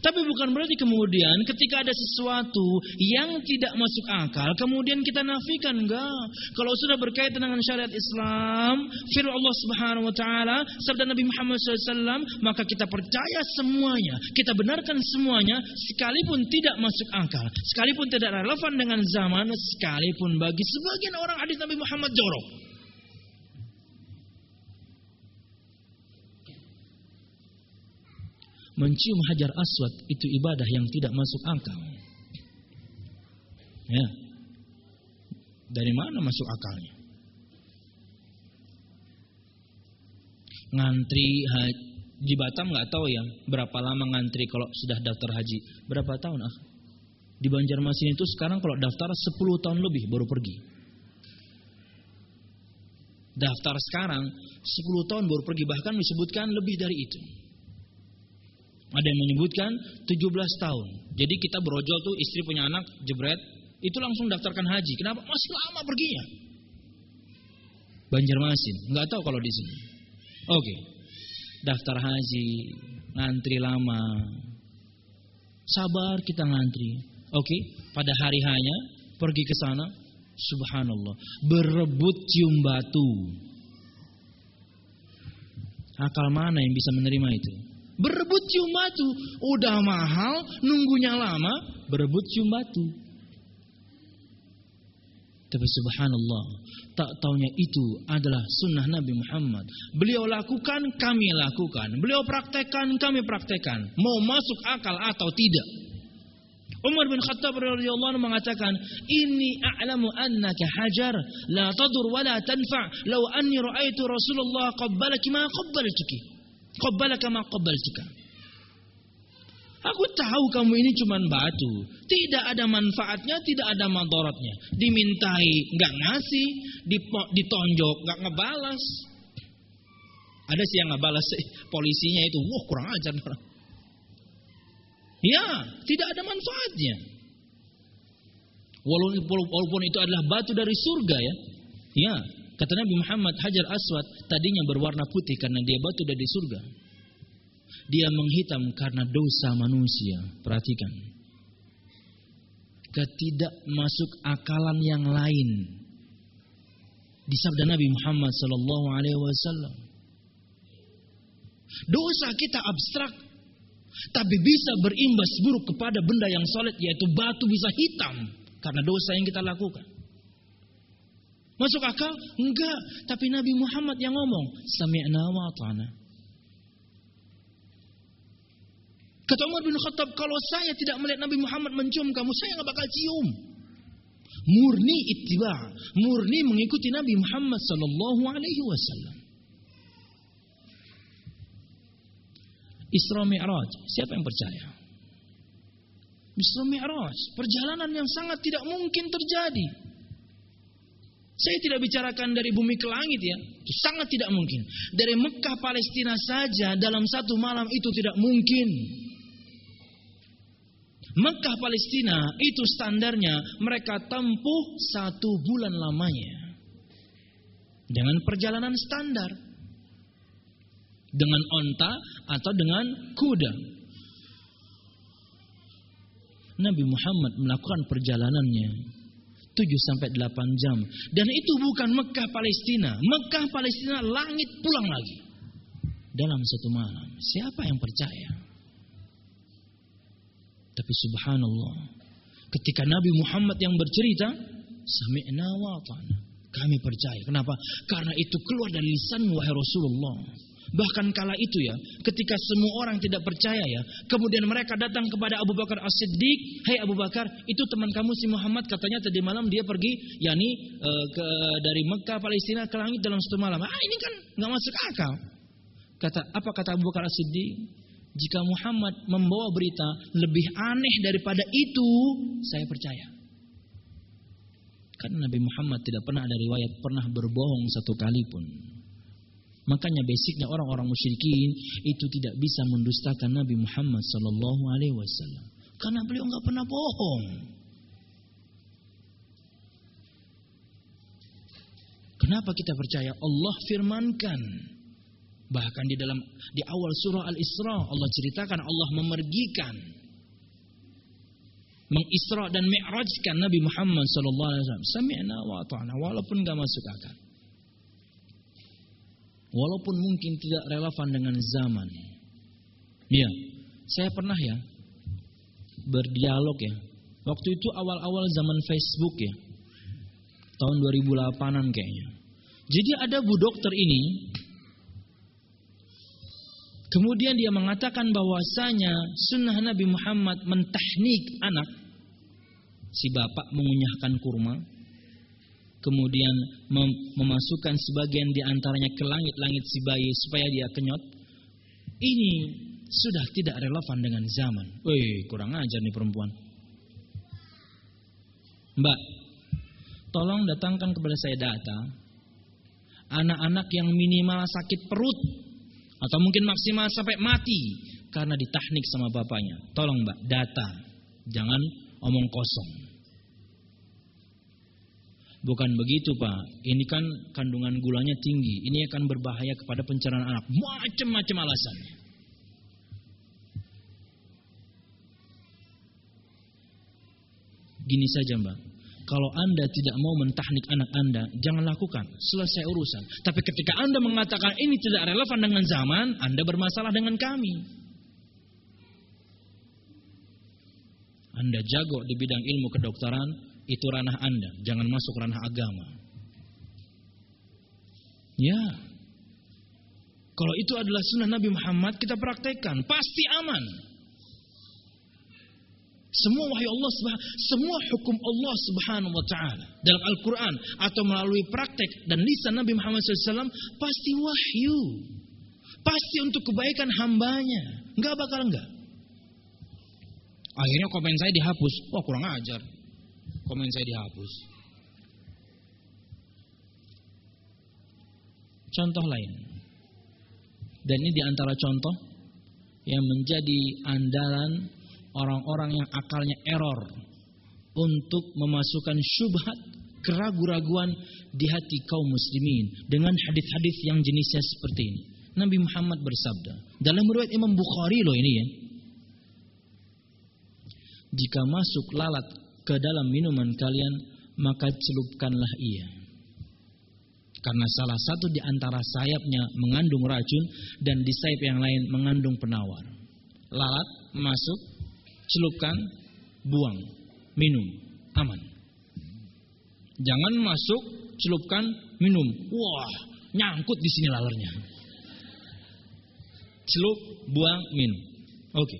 Tapi bukan berarti kemudian ketika ada sesuatu yang tidak masuk akal, kemudian kita nafikan enggak. Kalau sudah berkaitan dengan syariat Islam, firman Allah Subhanahu wa taala, sabda Nabi Muhammad SAW, maka kita percaya semuanya, kita benarkan semuanya sekalipun tidak masuk akal, sekalipun tidak relevan dengan zaman, sekalipun bagi sebagian orang hadis Nabi Muhammad jorok. Mencium hajar aswad itu ibadah yang tidak masuk akal. Ya. Dari mana masuk akalnya? Ngantri di Batam nggak tahu ya berapa lama ngantri kalau sudah daftar haji. Berapa tahun ah? Di Banjarmasin itu sekarang kalau daftar 10 tahun lebih baru pergi. Daftar sekarang 10 tahun baru pergi bahkan disebutkan lebih dari itu. Ada yang menyebutkan 17 tahun. Jadi kita berojol tuh istri punya anak jebret, itu langsung daftarkan haji. Kenapa? Masih lama perginya. Banjarmasin, nggak tahu kalau di sini. Oke. Daftar haji, ngantri lama. Sabar kita ngantri. Oke, pada hari hanya pergi ke sana, subhanallah, berebut cium batu. Akal mana yang bisa menerima itu? Berebut cium batu. Udah mahal, nunggunya lama, berebut cium batu. Tapi subhanallah, tak taunya itu adalah sunnah Nabi Muhammad. Beliau lakukan, kami lakukan. Beliau praktekkan, kami praktekkan. Mau masuk akal atau tidak. Umar bin Khattab radhiyallahu anhu mengatakan, "Inni a'lamu annaka hajar la tadur wa la tanfa' law anni ra'aitu Rasulullah qabbalaki ma qabbaltuki." Qabbalaka ma qabbaltuka. Aku tahu kamu ini cuma batu. Tidak ada manfaatnya, tidak ada madaratnya. Dimintai nggak ngasih, ditonjok nggak ngebalas. Ada sih yang ngebalas polisinya itu, wah kurang ajar. Ya, tidak ada manfaatnya. Walaupun, walaupun itu adalah batu dari surga ya. Ya, Kata Nabi Muhammad, Hajar Aswad tadinya berwarna putih karena dia batu dari surga. Dia menghitam karena dosa manusia. Perhatikan. Ketidak masuk akalan yang lain. Di sabda Nabi Muhammad sallallahu alaihi wasallam. Dosa kita abstrak tapi bisa berimbas buruk kepada benda yang solid yaitu batu bisa hitam karena dosa yang kita lakukan. Masuk akal? Enggak. Tapi Nabi Muhammad yang ngomong. Sami'na wa ta'na. Kata Umar bin Khattab, kalau saya tidak melihat Nabi Muhammad mencium kamu, saya nggak bakal cium. Murni ittiba, murni mengikuti Nabi Muhammad sallallahu alaihi wasallam. Isra Mi'raj. Siapa yang percaya? Isra Mi'raj, perjalanan yang sangat tidak mungkin terjadi. Saya tidak bicarakan dari bumi ke langit ya, itu sangat tidak mungkin. Dari Mekah Palestina saja dalam satu malam itu tidak mungkin. Mekah Palestina itu standarnya mereka tempuh satu bulan lamanya. Dengan perjalanan standar. Dengan onta atau dengan kuda. Nabi Muhammad melakukan perjalanannya 7 sampai 8 jam. Dan itu bukan Mekah Palestina. Mekah Palestina langit pulang lagi. Dalam satu malam. Siapa yang percaya? Tapi subhanallah, ketika Nabi Muhammad yang bercerita, sami'na Kami percaya. Kenapa? Karena itu keluar dari lisan wahai Rasulullah. Bahkan kala itu ya, ketika semua orang tidak percaya ya, kemudian mereka datang kepada Abu Bakar As-Siddiq, "Hai hey Abu Bakar, itu teman kamu si Muhammad katanya tadi malam dia pergi yakni e, ke dari Mekah Palestina ke langit dalam satu malam." Ah, ini kan nggak masuk akal. Kata apa kata Abu Bakar As-Siddiq? Jika Muhammad membawa berita lebih aneh daripada itu, saya percaya. Karena Nabi Muhammad tidak pernah ada riwayat pernah berbohong satu kali pun. Makanya basicnya orang-orang musyrikin itu tidak bisa mendustakan Nabi Muhammad Sallallahu Alaihi Wasallam. Karena beliau nggak pernah bohong. Kenapa kita percaya? Allah firmankan Bahkan di dalam di awal surah Al-Isra Allah ceritakan Allah memergikan mengisra dan mi'rajkan Nabi Muhammad sallallahu alaihi wasallam. Sami'na wa ata'na walaupun enggak masuk akal. Walaupun mungkin tidak relevan dengan zaman. Iya, saya pernah ya berdialog ya. Waktu itu awal-awal zaman Facebook ya. Tahun 2008-an kayaknya. Jadi ada bu dokter ini Kemudian dia mengatakan bahwasanya sunnah Nabi Muhammad mentahnik anak. Si bapak mengunyahkan kurma. Kemudian mem memasukkan sebagian di antaranya ke langit-langit si bayi supaya dia kenyot. Ini sudah tidak relevan dengan zaman. Wih, kurang ajar nih perempuan. Mbak, tolong datangkan kepada saya data anak-anak yang minimal sakit perut atau mungkin maksimal sampai mati karena ditahnik sama bapaknya. Tolong Mbak, data. Jangan omong kosong. Bukan begitu Pak. Ini kan kandungan gulanya tinggi. Ini akan berbahaya kepada pencernaan anak. Macam-macam alasannya. Gini saja Mbak. Kalau Anda tidak mau mentahnik anak Anda, jangan lakukan. Selesai urusan. Tapi ketika Anda mengatakan ini tidak relevan dengan zaman, Anda bermasalah dengan kami. Anda jago di bidang ilmu kedokteran, itu ranah Anda. Jangan masuk ranah agama. Ya. Kalau itu adalah sunnah Nabi Muhammad, kita praktekkan. Pasti aman. Semua wahyu Allah semua hukum Allah Subhanahu wa taala dalam Al-Qur'an atau melalui praktek dan lisan Nabi Muhammad SAW pasti wahyu. Pasti untuk kebaikan hambanya. Enggak bakal enggak. Akhirnya komen saya dihapus. Wah kurang ajar. Komen saya dihapus. Contoh lain. Dan ini di antara contoh yang menjadi andalan orang-orang yang akalnya error untuk memasukkan syubhat keraguan-raguan di hati kaum muslimin dengan hadis-hadis yang jenisnya seperti ini. Nabi Muhammad bersabda dalam riwayat Imam Bukhari loh ini ya. Jika masuk lalat ke dalam minuman kalian, maka celupkanlah ia. Karena salah satu di antara sayapnya mengandung racun dan di sayap yang lain mengandung penawar. Lalat masuk celupkan, buang, minum, aman. Jangan masuk, celupkan, minum. Wah, nyangkut di sini lalernya. Celup, buang, minum. Oke.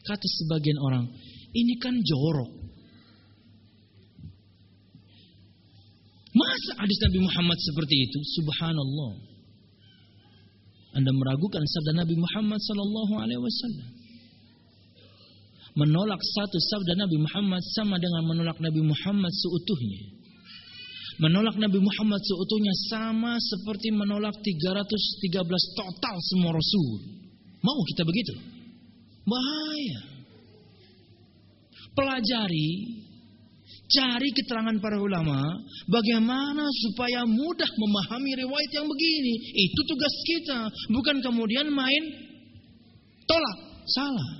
Kata sebagian orang, ini kan jorok. Masa hadis Nabi Muhammad seperti itu? Subhanallah. Anda meragukan sabda Nabi Muhammad sallallahu alaihi wasallam. Menolak satu sabda Nabi Muhammad sama dengan menolak Nabi Muhammad seutuhnya. Menolak Nabi Muhammad seutuhnya sama seperti menolak 313 total semua rasul. Mau kita begitu? Bahaya. Pelajari Cari keterangan para ulama bagaimana supaya mudah memahami riwayat yang begini. Itu tugas kita, bukan kemudian main tolak, salah.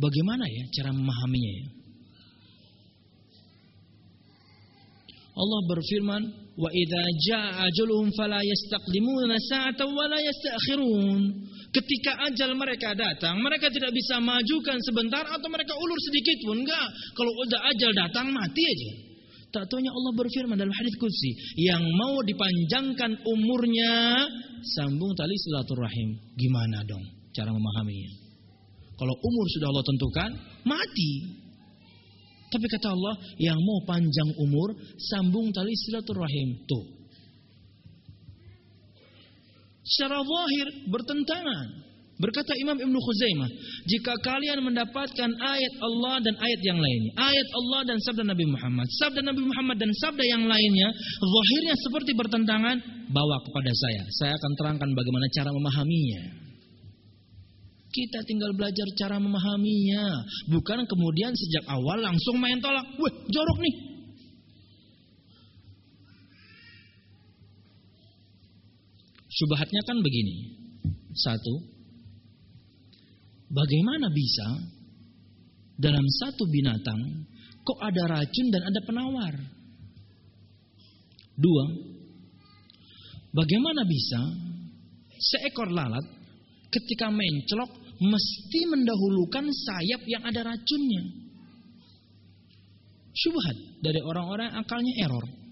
Bagaimana ya cara memahaminya ya? Allah berfirman, "Wa idza jaa ajaluhum fala yastaqdimuna sa'atan wa la yasta'khirun." Ketika ajal mereka datang, mereka tidak bisa majukan sebentar atau mereka ulur sedikit pun enggak. Kalau udah ajal datang mati aja. Tak taunya Allah berfirman dalam hadis qudsi, yang mau dipanjangkan umurnya sambung tali silaturahim. Gimana dong cara memahaminya? Kalau umur sudah Allah tentukan, mati. Tapi kata Allah, yang mau panjang umur, sambung tali silaturahim. Tuh. Secara zahir bertentangan. Berkata Imam Ibn Khuzaimah, jika kalian mendapatkan ayat Allah dan ayat yang lainnya, ayat Allah dan sabda Nabi Muhammad, sabda Nabi Muhammad dan sabda yang lainnya, zahirnya seperti bertentangan, bawa kepada saya. Saya akan terangkan bagaimana cara memahaminya. Kita tinggal belajar cara memahaminya. Bukan kemudian sejak awal langsung main tolak. Wah, jorok nih. Subhatnya kan begini. Satu, bagaimana bisa dalam satu binatang kok ada racun dan ada penawar? Dua, bagaimana bisa seekor lalat ketika menclok mesti mendahulukan sayap yang ada racunnya. Syubhat dari orang-orang akalnya error.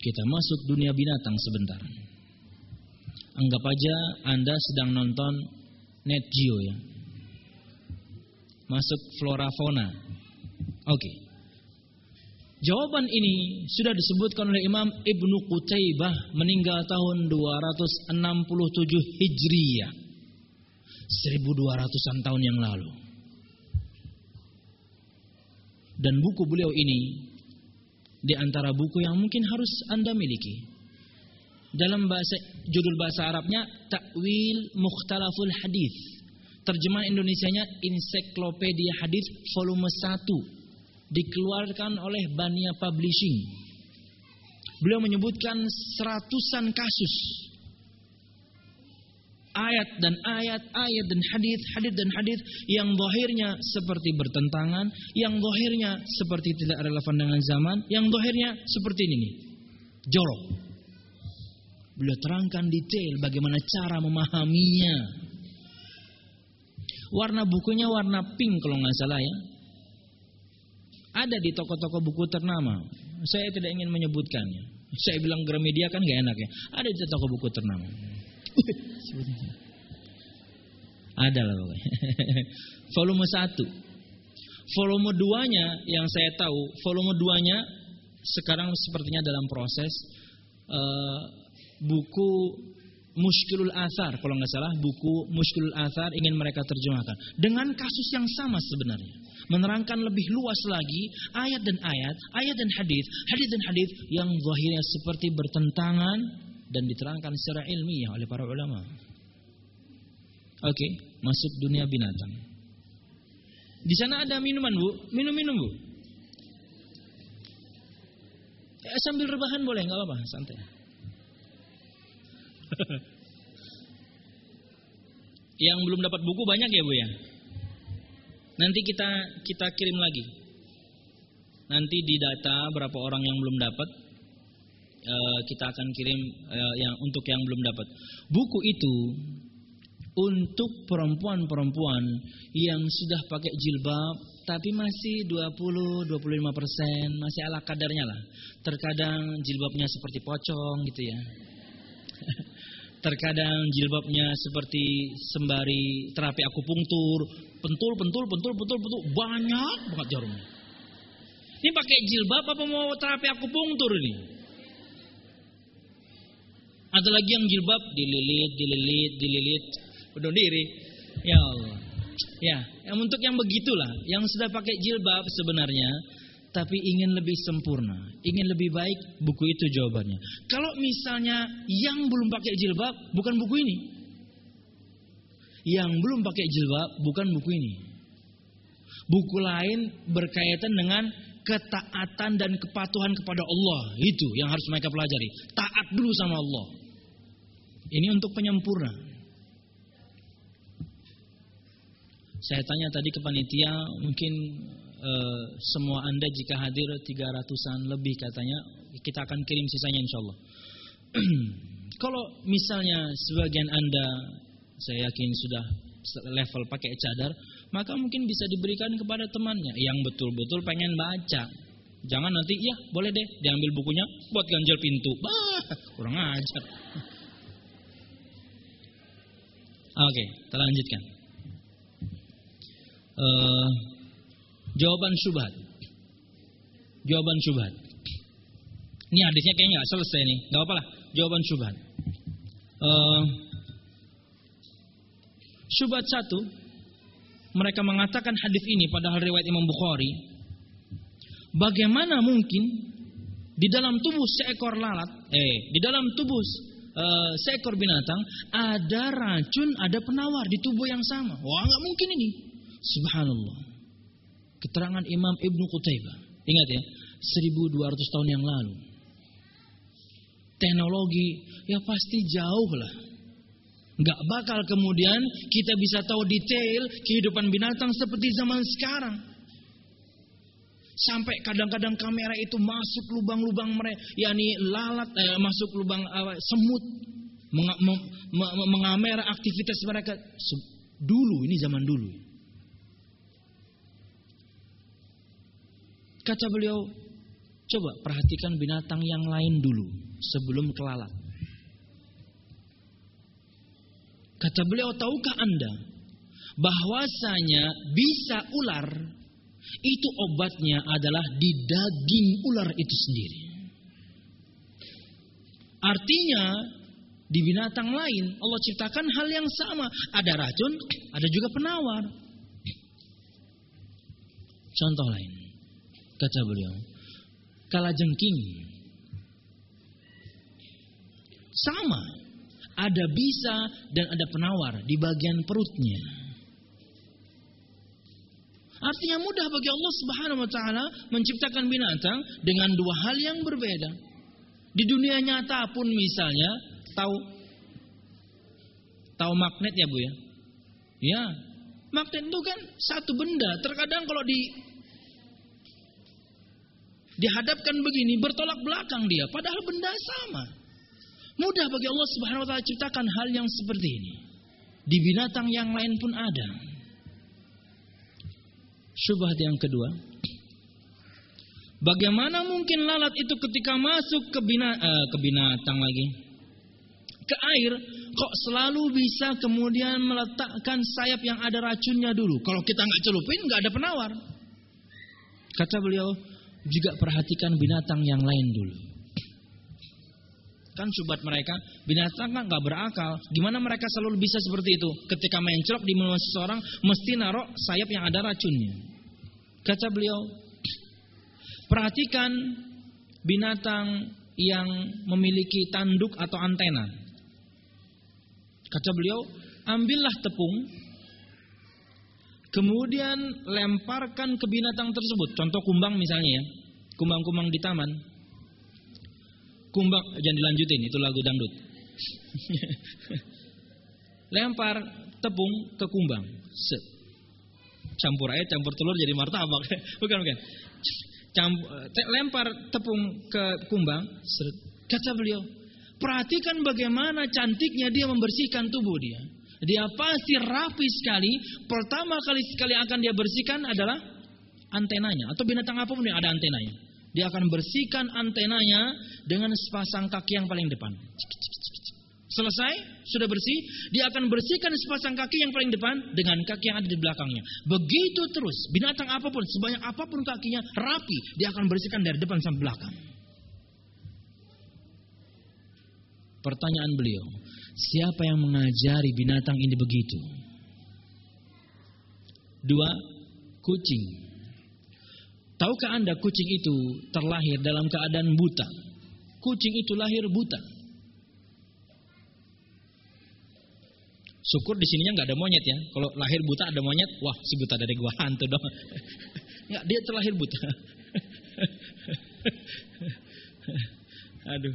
Kita masuk dunia binatang sebentar. Anggap aja Anda sedang nonton Net Geo ya. Masuk flora fauna. Oke. Okay. Jawaban ini sudah disebutkan oleh Imam Ibnu Qutaibah meninggal tahun 267 Hijriyah. 1200-an tahun yang lalu. Dan buku beliau ini di antara buku yang mungkin harus Anda miliki. Dalam bahasa judul bahasa Arabnya Takwil Mukhtalaful Hadis. Terjemahan Indonesianya Ensiklopedia Hadis volume 1 dikeluarkan oleh Bania Publishing. Beliau menyebutkan seratusan kasus ayat dan ayat, ayat dan hadis, hadis dan hadis yang zahirnya seperti bertentangan, yang zahirnya seperti tidak relevan dengan zaman, yang zahirnya seperti ini nih. Jorok. Beliau terangkan detail bagaimana cara memahaminya. Warna bukunya warna pink kalau nggak salah ya. Ada di toko-toko buku ternama. Saya tidak ingin menyebutkannya. Saya bilang Gramedia kan gak enak ya. Ada di toko buku ternama. Ada lah pokoknya. volume 1. Volume 2-nya yang saya tahu, volume 2-nya sekarang sepertinya dalam proses uh, buku Muskilul Athar kalau nggak salah buku Muskilul Athar ingin mereka terjemahkan dengan kasus yang sama sebenarnya menerangkan lebih luas lagi ayat dan ayat, ayat dan hadis, hadis dan hadis yang zahirnya seperti bertentangan dan diterangkan secara ilmiah oleh para ulama. Oke, okay, masuk dunia binatang. Di sana ada minuman, Bu. Minum-minum, Bu. Ya, sambil rebahan boleh, nggak apa-apa, santai. Yang belum dapat buku banyak ya, Bu ya? Nanti kita kita kirim lagi. Nanti di data berapa orang yang belum dapat uh, kita akan kirim uh, yang untuk yang belum dapat. Buku itu untuk perempuan-perempuan yang sudah pakai jilbab tapi masih 20 25% masih ala kadarnya lah. Terkadang jilbabnya seperti pocong gitu ya. Terkadang jilbabnya seperti sembari terapi akupunktur, pentul, pentul, pentul, pentul, pentul, banyak banget jarumnya. Ini pakai jilbab apa mau terapi akupunktur ini? Ada lagi yang jilbab dililit, dililit, dililit, bunuh diri. Ya Allah. Ya, yang untuk yang begitulah, yang sudah pakai jilbab sebenarnya tapi ingin lebih sempurna, ingin lebih baik, buku itu jawabannya. Kalau misalnya yang belum pakai jilbab, bukan buku ini. Yang belum pakai jilbab, bukan buku ini. Buku lain berkaitan dengan ketaatan dan kepatuhan kepada Allah. Itu yang harus mereka pelajari. Taat dulu sama Allah. Ini untuk penyempurna. Saya tanya tadi ke panitia, mungkin e, semua Anda jika hadir 300-an lebih katanya, kita akan kirim sisanya insya Allah. Kalau misalnya sebagian Anda, saya yakin sudah level pakai cadar, maka mungkin bisa diberikan kepada temannya yang betul-betul pengen baca. Jangan nanti, ya boleh deh diambil bukunya buat ganjel pintu. Bah, kurang ajar. Oke, kita lanjutkan. Uh, jawaban syubhat. Jawaban syubhat. Ini hadisnya kayaknya nggak selesai nih, nggak apa-apa lah. Jawaban syubhat. Uh, syubhat satu, mereka mengatakan hadis ini padahal riwayat Imam Bukhari. Bagaimana mungkin di dalam tubuh seekor lalat, eh, di dalam tubuh uh, seekor binatang ada racun, ada penawar di tubuh yang sama? Wah, nggak mungkin ini. Subhanallah. Keterangan Imam Ibnu Qutaibah. Ingat ya, 1200 tahun yang lalu. Teknologi ya pasti jauh lah Gak bakal kemudian kita bisa tahu detail kehidupan binatang seperti zaman sekarang. Sampai kadang-kadang kamera itu masuk lubang-lubang mereka, yakni lalat eh, masuk lubang eh, semut, meng, meng, meng, mengamera aktivitas mereka. Dulu ini zaman dulu. Kata beliau, coba perhatikan binatang yang lain dulu sebelum kelalat. Kata beliau, tahukah Anda bahwasanya bisa ular itu obatnya adalah di daging ular itu sendiri. Artinya di binatang lain Allah ciptakan hal yang sama. Ada racun, ada juga penawar. Contoh lain, kata beliau, kala jengking sama ada bisa dan ada penawar di bagian perutnya. Artinya mudah bagi Allah Subhanahu wa taala menciptakan binatang dengan dua hal yang berbeda. Di dunia nyata pun misalnya tahu tahu magnet ya Bu ya? Ya. Magnet itu kan satu benda, terkadang kalau di dihadapkan begini bertolak belakang dia padahal benda sama. Mudah bagi Allah Subhanahu wa taala ciptakan hal yang seperti ini. Di binatang yang lain pun ada. Syubhat yang kedua. Bagaimana mungkin lalat itu ketika masuk ke, bina, uh, ke binatang lagi? Ke air kok selalu bisa kemudian meletakkan sayap yang ada racunnya dulu. Kalau kita nggak celupin nggak ada penawar. Kata beliau, juga perhatikan binatang yang lain dulu. Kan subat mereka, binatang kan nggak berakal. Gimana mereka selalu bisa seperti itu? Ketika mencelok di mulut seseorang, mesti narok sayap yang ada racunnya. Kata beliau, perhatikan binatang yang memiliki tanduk atau antena. Kata beliau, ambillah tepung, kemudian lemparkan ke binatang tersebut. Contoh kumbang misalnya ya, kumbang-kumbang di taman kumbang jangan dilanjutin itu lagu dangdut. Lempar tepung ke kumbang. Set. campur air campur telur jadi martabak. Bukan bukan. Campur, lempar tepung ke kumbang. Set. kata beliau perhatikan bagaimana cantiknya dia membersihkan tubuh dia. Dia pasti rapi sekali. Pertama kali sekali akan dia bersihkan adalah antenanya. Atau binatang apa pun yang ada antenanya. Dia akan bersihkan antenanya dengan sepasang kaki yang paling depan. Selesai, sudah bersih, dia akan bersihkan sepasang kaki yang paling depan dengan kaki yang ada di belakangnya. Begitu terus, binatang apa pun, sebanyak apa pun kakinya rapi, dia akan bersihkan dari depan sampai belakang. Pertanyaan beliau, siapa yang mengajari binatang ini begitu? Dua, kucing. Tahukah Anda kucing itu terlahir dalam keadaan buta? Kucing itu lahir buta. Syukur di sininya nggak ada monyet ya. Kalau lahir buta ada monyet, wah si buta dari gua hantu dong. Nggak, dia terlahir buta. Aduh.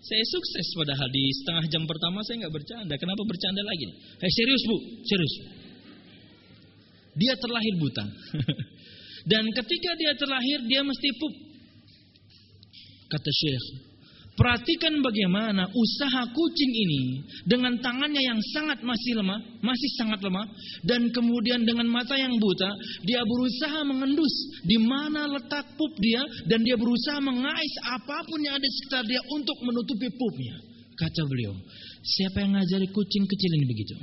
Saya sukses padahal di setengah jam pertama saya nggak bercanda. Kenapa bercanda lagi? Eh serius bu, serius. Dia terlahir buta. Dan ketika dia terlahir dia mesti pup. Kata Syekh, Perhatikan bagaimana usaha kucing ini dengan tangannya yang sangat masih lemah, masih sangat lemah, dan kemudian dengan mata yang buta, dia berusaha mengendus di mana letak pup dia, dan dia berusaha mengais apa pun yang ada di sekitar dia untuk menutupi pupnya. Kata beliau, siapa yang ngajari kucing kecil ini begitu?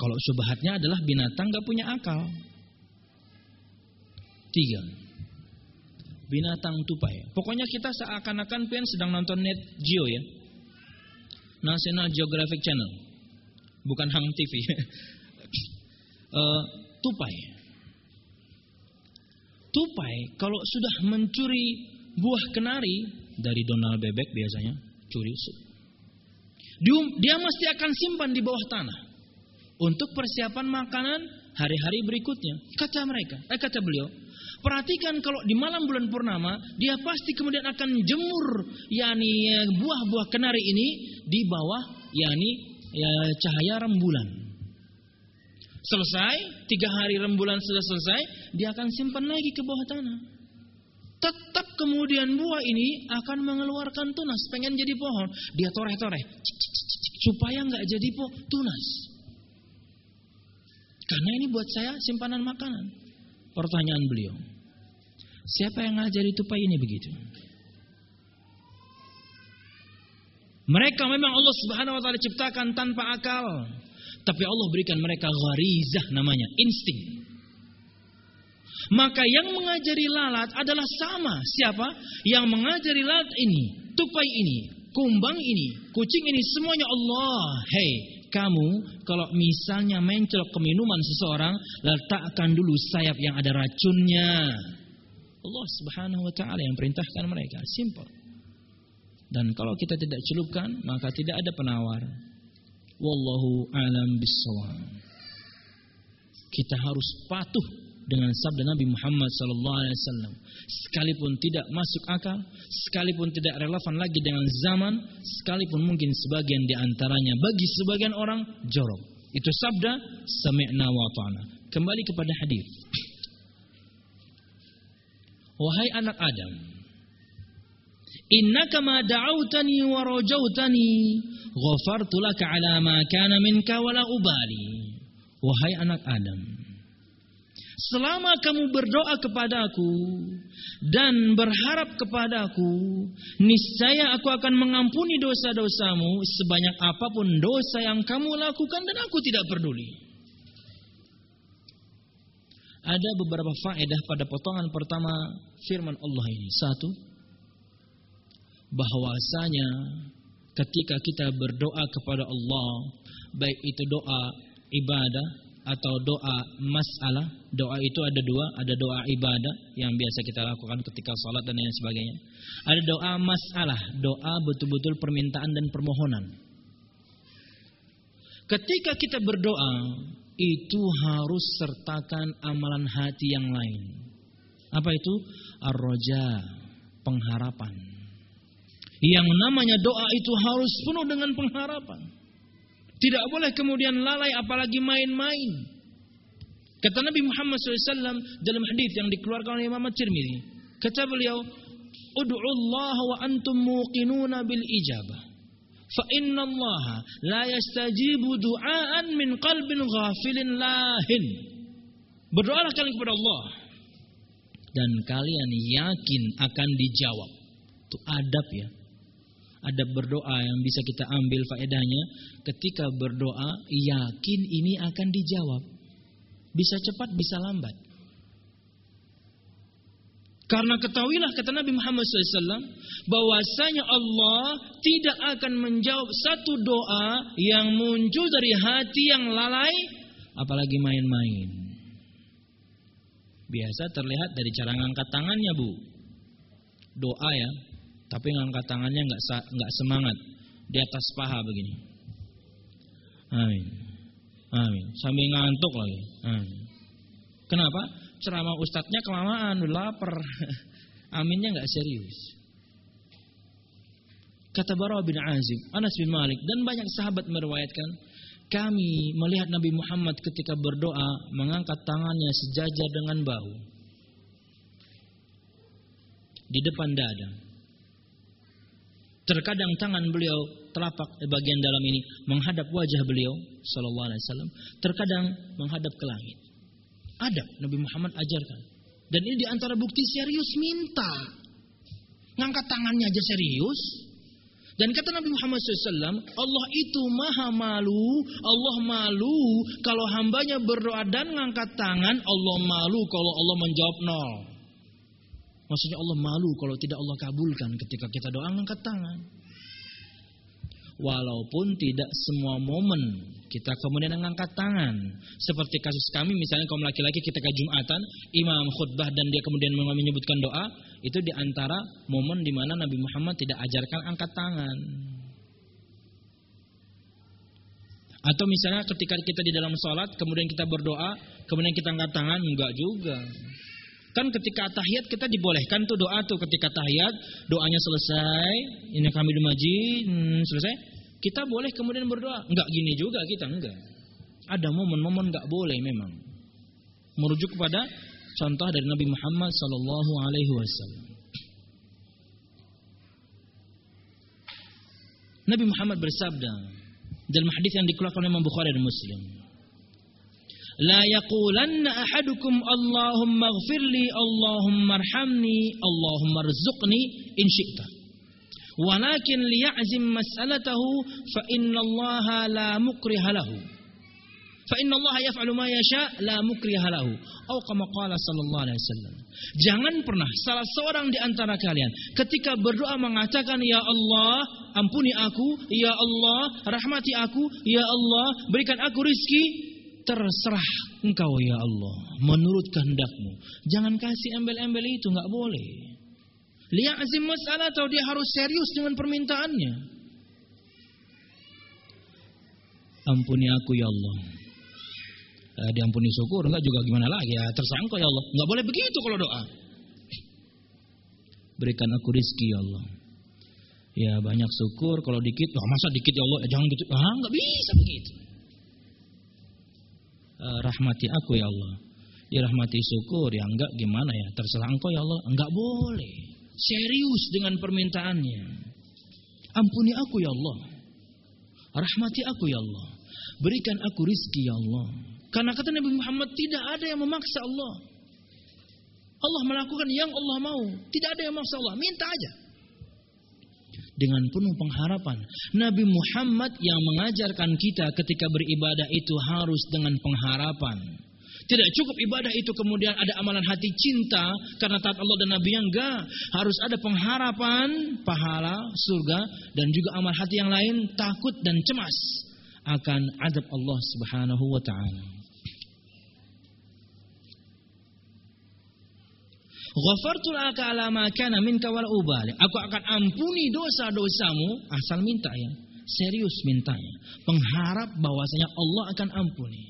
Kalau subhatnya adalah binatang gak punya akal. Tiga binatang tupai. Pokoknya kita seakan-akan pian sedang nonton Net Geo ya. National Geographic Channel. Bukan Hang TV. uh, eh, tupai. Tupai kalau sudah mencuri buah kenari dari Donald Bebek biasanya, curi. Dia, dia mesti akan simpan di bawah tanah untuk persiapan makanan hari-hari berikutnya. Kata mereka, eh kata beliau, Perhatikan kalau di malam bulan purnama, dia pasti kemudian akan jemur yakni ya, buah-buah kenari ini di bawah yakni ya, cahaya rembulan. Selesai, tiga hari rembulan sudah selesai, dia akan simpan lagi ke bawah tanah. Tetap kemudian buah ini akan mengeluarkan tunas, pengen jadi pohon. Dia toreh-toreh, supaya nggak jadi po tunas. Karena ini buat saya simpanan makanan. Pertanyaan beliau, Siapa yang ngajari tupai ini begitu? Mereka memang Allah Subhanahu wa taala ciptakan tanpa akal. Tapi Allah berikan mereka gharizah namanya, insting. Maka yang mengajari lalat adalah sama. Siapa? Yang mengajari lalat ini, tupai ini, kumbang ini, kucing ini semuanya Allah. Hei, kamu kalau misalnya mencolok ke minuman seseorang, letakkan dulu sayap yang ada racunnya. Allah Subhanahu wa taala yang perintahkan mereka. Simple. Dan kalau kita tidak celupkan, maka tidak ada penawar. Wallahu alam bissawab. Kita harus patuh dengan sabda Nabi Muhammad sallallahu alaihi wasallam. Sekalipun tidak masuk akal, sekalipun tidak relevan lagi dengan zaman, sekalipun mungkin sebagian di antaranya bagi sebagian orang jorok. Itu sabda sami'na wa ta'na. Kembali kepada hadis. Wahai anak Adam, Innaka ma da'autani wa rajautani ghafartu laka ala ma kana minka wala ubali. Wahai anak Adam, selama kamu berdoa kepadaku dan berharap kepadaku, niscaya aku akan mengampuni dosa-dosamu sebanyak apa pun dosa yang kamu lakukan dan aku tidak peduli. Ada beberapa faedah pada potongan pertama firman Allah ini. Satu, bahwasanya ketika kita berdoa kepada Allah, baik itu doa ibadah atau doa masalah, doa itu ada dua, ada doa ibadah yang biasa kita lakukan ketika sholat dan lain sebagainya. Ada doa masalah, doa betul-betul permintaan dan permohonan. Ketika kita berdoa, itu harus sertakan amalan hati yang lain. Apa itu? Ar-roja, pengharapan. Yang namanya doa itu harus penuh dengan pengharapan. Tidak boleh kemudian lalai apalagi main-main. Kata Nabi Muhammad SAW dalam hadis yang dikeluarkan oleh Imam Tirmidzi, kata beliau, "Ud'u Allah wa antum muqinuna bil ijabah." Fa inna Allah la yastajibu du'aan min qalbin ghafilin lahin. Berdoalah kalian kepada Allah dan kalian yakin akan dijawab. Itu adab ya. Adab berdoa yang bisa kita ambil faedahnya ketika berdoa yakin ini akan dijawab. Bisa cepat, bisa lambat. Karena ketahuilah kata Nabi Muhammad SAW bahwasanya Allah tidak akan menjawab satu doa yang muncul dari hati yang lalai apalagi main-main. Biasa terlihat dari cara ngangkat tangannya bu, doa ya, tapi ngangkat tangannya nggak nggak semangat di atas paha begini. Amin, amin, sambil ngantuk lagi. Amin. Kenapa? Ceramah ustadznya kelamaan, lapar. Aminnya nggak serius. Kata Bara bin Azib, Anas bin Malik dan banyak sahabat meriwayatkan, kami melihat Nabi Muhammad ketika berdoa mengangkat tangannya sejajar dengan bahu di depan dada. Terkadang tangan beliau telapak bagian dalam ini menghadap wajah beliau sallallahu alaihi wasallam, terkadang menghadap ke langit. Ada Nabi Muhammad ajarkan. Dan ini di antara bukti serius minta. Ngangkat tangannya aja serius. Dan kata Nabi Muhammad SAW, Allah itu maha malu, Allah malu kalau hambanya berdoa dan ngangkat tangan, Allah malu kalau Allah menjawab nol. Maksudnya Allah malu kalau tidak Allah kabulkan ketika kita doa ngangkat tangan. Walaupun tidak semua momen kita kemudian mengangkat tangan. Seperti kasus kami misalnya kaum laki-laki kita ke Jumatan, imam khutbah dan dia kemudian menyebutkan doa, itu di antara momen di mana Nabi Muhammad tidak ajarkan angkat tangan. Atau misalnya ketika kita di dalam sholat, kemudian kita berdoa, kemudian kita angkat tangan, enggak juga. Kan ketika tahiyat kita dibolehkan tuh doa tuh ketika tahiyat, doanya selesai, ini kami di majid, hmm, selesai, kita boleh kemudian berdoa. Enggak gini juga kita, enggak. Ada momen-momen enggak boleh memang. Merujuk kepada contoh dari Nabi Muhammad sallallahu alaihi wasallam. Nabi Muhammad bersabda dalam hadis yang dikeluarkan oleh Imam Bukhari dan Muslim. La yaqulanna ahadukum Allahumma ighfirli Allahumma arhamni Allahumma rzuqni in. Walakin liya'zim mas'alatahu fa innallaha la mukriha. Fa innallaha yaf'alu ma yasha la mukriha lahu. Kama qala sallallahu alaihi wasallam. Jangan pernah salah seorang di antara kalian ketika berdoa mengatakan ya Allah, ampuni aku, ya Allah, rahmati aku, ya Allah, berikan aku rizki, terserah engkau ya Allah, menurut kehendakmu. Jangan kasih embel-embel itu, nggak boleh. Liya'zim masalah atau dia harus serius dengan permintaannya. Ampuni aku ya Allah. Eh, diampuni syukur enggak juga gimana lagi ya tersangka ya Allah. Enggak boleh begitu kalau doa. Berikan aku rizki ya Allah. Ya banyak syukur kalau dikit, oh, masa dikit ya Allah, jangan gitu. Ah, enggak bisa begitu. Eh, rahmati aku ya Allah. Dirahmati syukur ya enggak gimana ya terserah engkau ya Allah. Enggak boleh serius dengan permintaannya. Ampuni aku ya Allah. Rahmati aku ya Allah. Berikan aku rizki ya Allah. Karena kata Nabi Muhammad tidak ada yang memaksa Allah. Allah melakukan yang Allah mau. Tidak ada yang memaksa Allah. Minta aja. Dengan penuh pengharapan. Nabi Muhammad yang mengajarkan kita ketika beribadah itu harus dengan pengharapan. Tidak cukup ibadah itu kemudian ada amalan hati cinta karena taat Allah dan Nabi yang enggak. Harus ada pengharapan pahala surga dan juga amal hati yang lain takut dan cemas akan adab Allah Subhanahu wa taala. Ghafartu laka ala ma kana minka wal ubali. Aku akan ampuni dosa-dosamu asal minta ya. Serius mintanya. Pengharap bahwasanya Allah akan ampuni.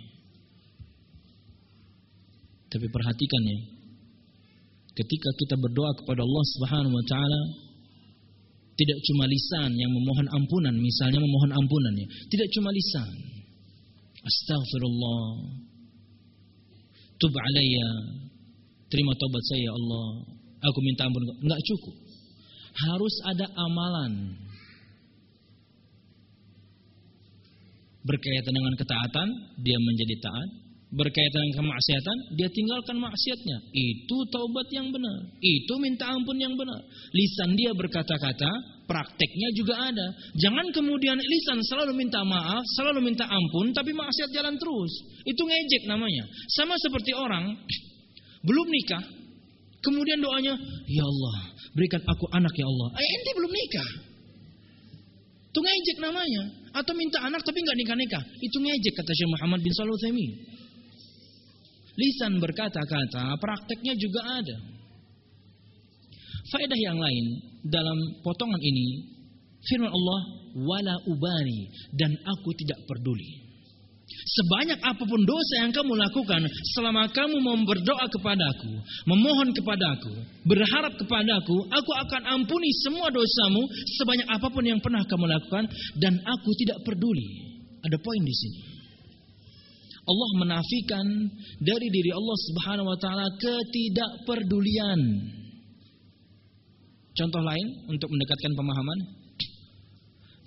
Tapi perhatikan ya. Ketika kita berdoa kepada Allah Subhanahu wa taala tidak cuma lisan yang memohon ampunan, misalnya memohon ampunan ya. Tidak cuma lisan. Astaghfirullah. Tub alayya. Terima tobat saya ya Allah. Aku minta ampun. Enggak cukup. Harus ada amalan. Berkaitan dengan ketaatan, dia menjadi taat berkaitan dengan kemaksiatan, dia tinggalkan maksiatnya. Itu taubat yang benar. Itu minta ampun yang benar. Lisan dia berkata-kata, prakteknya juga ada. Jangan kemudian lisan selalu minta maaf, selalu minta ampun, tapi maksiat jalan terus. Itu ngejek namanya. Sama seperti orang belum nikah, Kemudian doanya, Ya Allah, berikan aku anak ya Allah. Eh, ente belum nikah. Itu ngejek namanya. Atau minta anak tapi nggak nikah-nikah. Itu ngejek kata Syekh Muhammad bin Salih Lisan berkata-kata, prakteknya juga ada. Faedah yang lain dalam potongan ini, firman Allah, wala ubari dan aku tidak peduli. Sebanyak apa pun dosa yang kamu lakukan, selama kamu mau berdoa kepadaku, memohon kepadaku, berharap kepadaku, aku akan ampuni semua dosamu sebanyak apa pun yang pernah kamu lakukan dan aku tidak peduli. Ada poin di sini. Allah menafikan dari diri Allah Subhanahu wa taala ketidakpedulian. Contoh lain untuk mendekatkan pemahaman.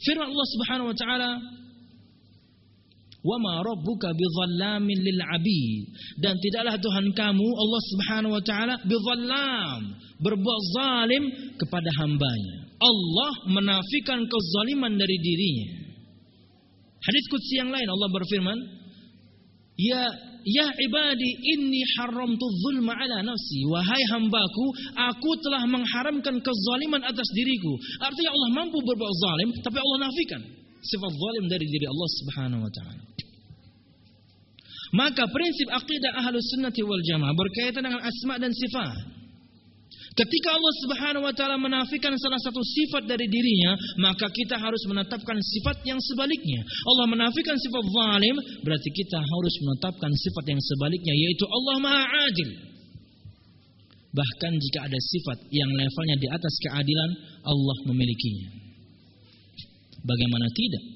Firman Allah Subhanahu wa taala Wa ma rabbuka bidhallamin lil abid dan tidaklah Tuhan kamu Allah Subhanahu wa taala bidhallam berbuat zalim kepada hambanya. Allah menafikan kezaliman dari dirinya. Hadis qudsi yang lain Allah berfirman, "Ya ya ibadi inni haramtu dzulma ala nafsi." Wahai hambaku, aku telah mengharamkan kezaliman atas diriku. Artinya Allah mampu berbuat zalim, tapi Allah nafikan sifat zalim dari diri Allah Subhanahu wa taala. Maka prinsip akidah ahlus sunnati wal jamaah berkaitan dengan asma dan sifat. Ketika Allah Subhanahu wa taala menafikan salah satu sifat dari dirinya, maka kita harus menetapkan sifat yang sebaliknya. Allah menafikan sifat zalim, berarti kita harus menetapkan sifat yang sebaliknya yaitu Allah Maha Adil. Bahkan jika ada sifat yang levelnya di atas keadilan, Allah memilikinya. Bagaimana tidak?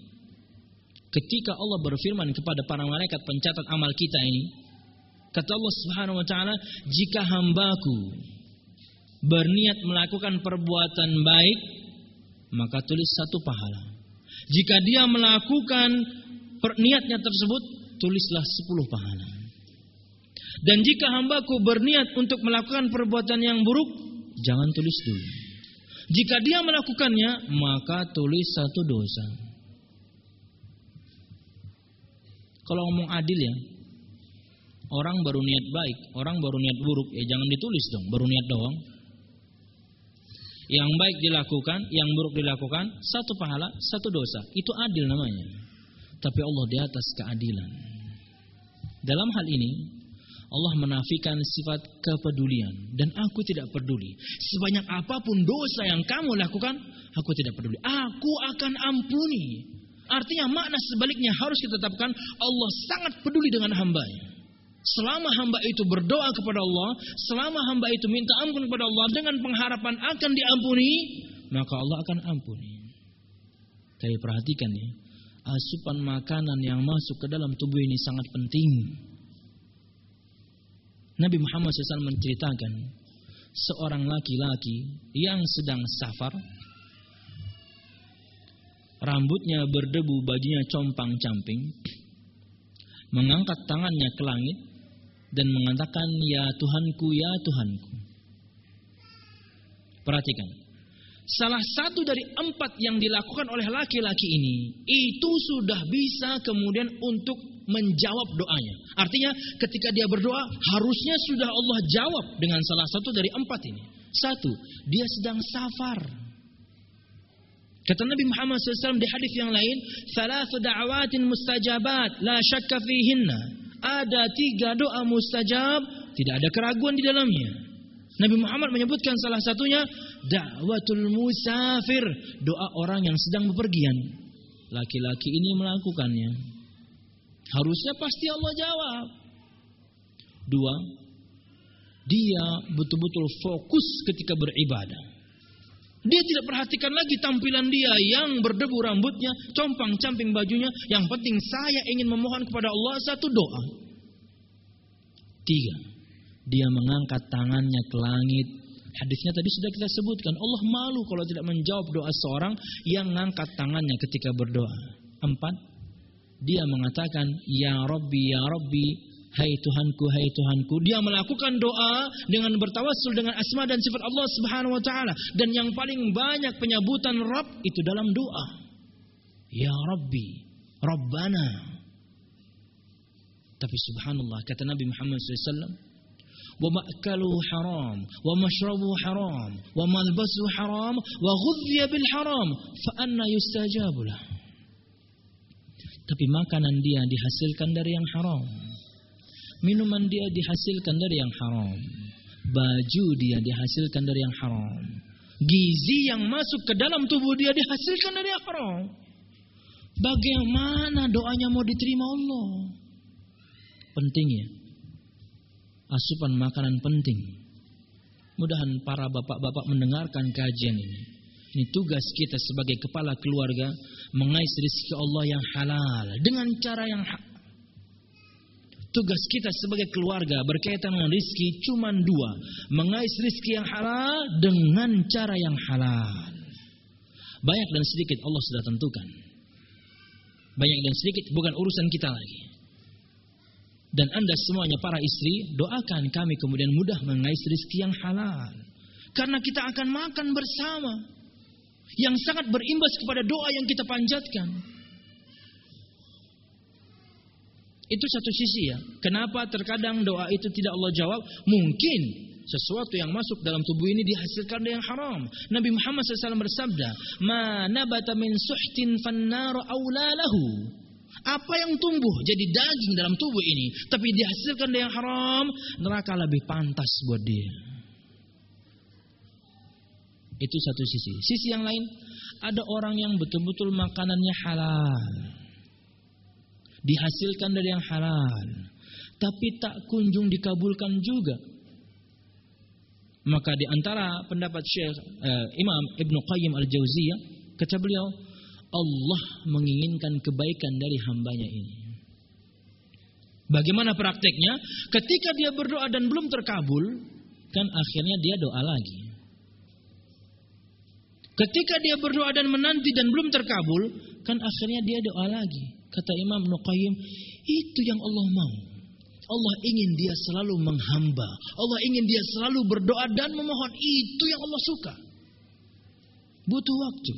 Ketika Allah berfirman kepada para malaikat pencatat amal kita ini, kata Allah Subhanahu wa taala, "Jika hambaku berniat melakukan perbuatan baik, maka tulis satu pahala. Jika dia melakukan niatnya tersebut, tulislah sepuluh pahala. Dan jika hambaku berniat untuk melakukan perbuatan yang buruk, jangan tulis dulu. Jika dia melakukannya, maka tulis satu dosa. Kalau ngomong adil ya, orang baru niat baik, orang baru niat buruk, ya jangan ditulis dong, baru niat doang. Yang baik dilakukan, yang buruk dilakukan, satu pahala, satu dosa. Itu adil namanya. Tapi Allah di atas keadilan. Dalam hal ini, Allah menafikan sifat kepedulian dan aku tidak peduli. Sebanyak apa pun dosa yang kamu lakukan, aku tidak peduli. Aku akan ampuni. Artinya makna sebaliknya harus kita tetapkan Allah sangat peduli dengan hambanya. Selama hamba itu berdoa kepada Allah, selama hamba itu minta ampun kepada Allah dengan pengharapan akan diampuni, maka Allah akan ampuni. Tapi perhatikan ya, asupan makanan yang masuk ke dalam tubuh ini sangat penting. Nabi Muhammad SAW menceritakan seorang laki-laki yang sedang safar rambutnya berdebu, bajunya compang-camping, mengangkat tangannya ke langit dan mengatakan, "Ya Tuhanku, ya Tuhanku." Perhatikan. Salah satu dari empat yang dilakukan oleh laki-laki ini itu sudah bisa kemudian untuk menjawab doanya. Artinya ketika dia berdoa harusnya sudah Allah jawab dengan salah satu dari empat ini. Satu, dia sedang safar. Kata Nabi Muhammad SAW di hadis yang lain, "Thalathu da'awatin mustajabat, la syakka fihinna." Ada tiga doa mustajab, tidak ada keraguan di dalamnya. Nabi Muhammad menyebutkan salah satunya da'watul musafir, doa orang yang sedang bepergian. Laki-laki ini melakukannya. Harusnya pasti Allah jawab. Dua, dia betul-betul fokus ketika beribadah. Dia tidak perhatikan lagi tampilan dia yang berdebu rambutnya, compang-camping bajunya. Yang penting saya ingin memohon kepada Allah satu doa. Tiga, dia mengangkat tangannya ke langit. Hadisnya tadi sudah kita sebutkan. Allah malu kalau tidak menjawab doa seorang yang mengangkat tangannya ketika berdoa. Empat, dia mengatakan, Ya Rabbi, Ya Rabbi, Hai Tuhanku, hai Tuhanku. Dia melakukan doa dengan bertawassul dengan asma dan sifat Allah Subhanahu wa taala dan yang paling banyak penyebutan Rabb itu dalam doa. Ya Rabbi, Rabbana. Tapi subhanallah kata Nabi Muhammad SAW wa ma'kaluhu haram, wa mashrabuhu haram, wa malbasuhu haram, wa ghudhiya bil haram, fa anna yustajabu lah. Tapi makanan dia dihasilkan dari yang haram. Minuman dia dihasilkan dari yang haram. Baju dia dihasilkan dari yang haram. Gizi yang masuk ke dalam tubuh dia dihasilkan dari yang haram. Bagaimana doanya mau diterima Allah? Pentingnya asupan makanan penting. Mudahan para bapak-bapak mendengarkan kajian ini. Ini tugas kita sebagai kepala keluarga mengais rezeki Allah yang halal dengan cara yang. Tugas kita sebagai keluarga berkaitan dengan rizki cuma dua. Mengais rizki yang halal dengan cara yang halal. Banyak dan sedikit Allah sudah tentukan. Banyak dan sedikit bukan urusan kita lagi. Dan anda semuanya para istri doakan kami kemudian mudah mengais rizki yang halal. Karena kita akan makan bersama. Yang sangat berimbas kepada doa yang kita panjatkan. Itu satu sisi ya. Kenapa terkadang doa itu tidak Allah jawab? Mungkin sesuatu yang masuk dalam tubuh ini dihasilkan dari yang haram. Nabi Muhammad SAW bersabda, "Ma nabata min suhtin fannaru aulalahu." Apa yang tumbuh jadi daging dalam tubuh ini, tapi dihasilkan dari yang haram, neraka lebih pantas buat dia. Itu satu sisi. Sisi yang lain, ada orang yang betul-betul makanannya halal dihasilkan dari yang halal, tapi tak kunjung dikabulkan juga. Maka di antara pendapat Syekh uh, Imam Ibnu Qayyim Al-Jauziyah, kata beliau, Allah menginginkan kebaikan dari hambanya ini. Bagaimana prakteknya? Ketika dia berdoa dan belum terkabul, kan akhirnya dia doa lagi. Ketika dia berdoa dan menanti dan belum terkabul, kan akhirnya dia doa lagi. Kata Imam Nuqayyim, itu yang Allah mau. Allah ingin dia selalu menghamba. Allah ingin dia selalu berdoa dan memohon. Itu yang Allah suka. Butuh waktu.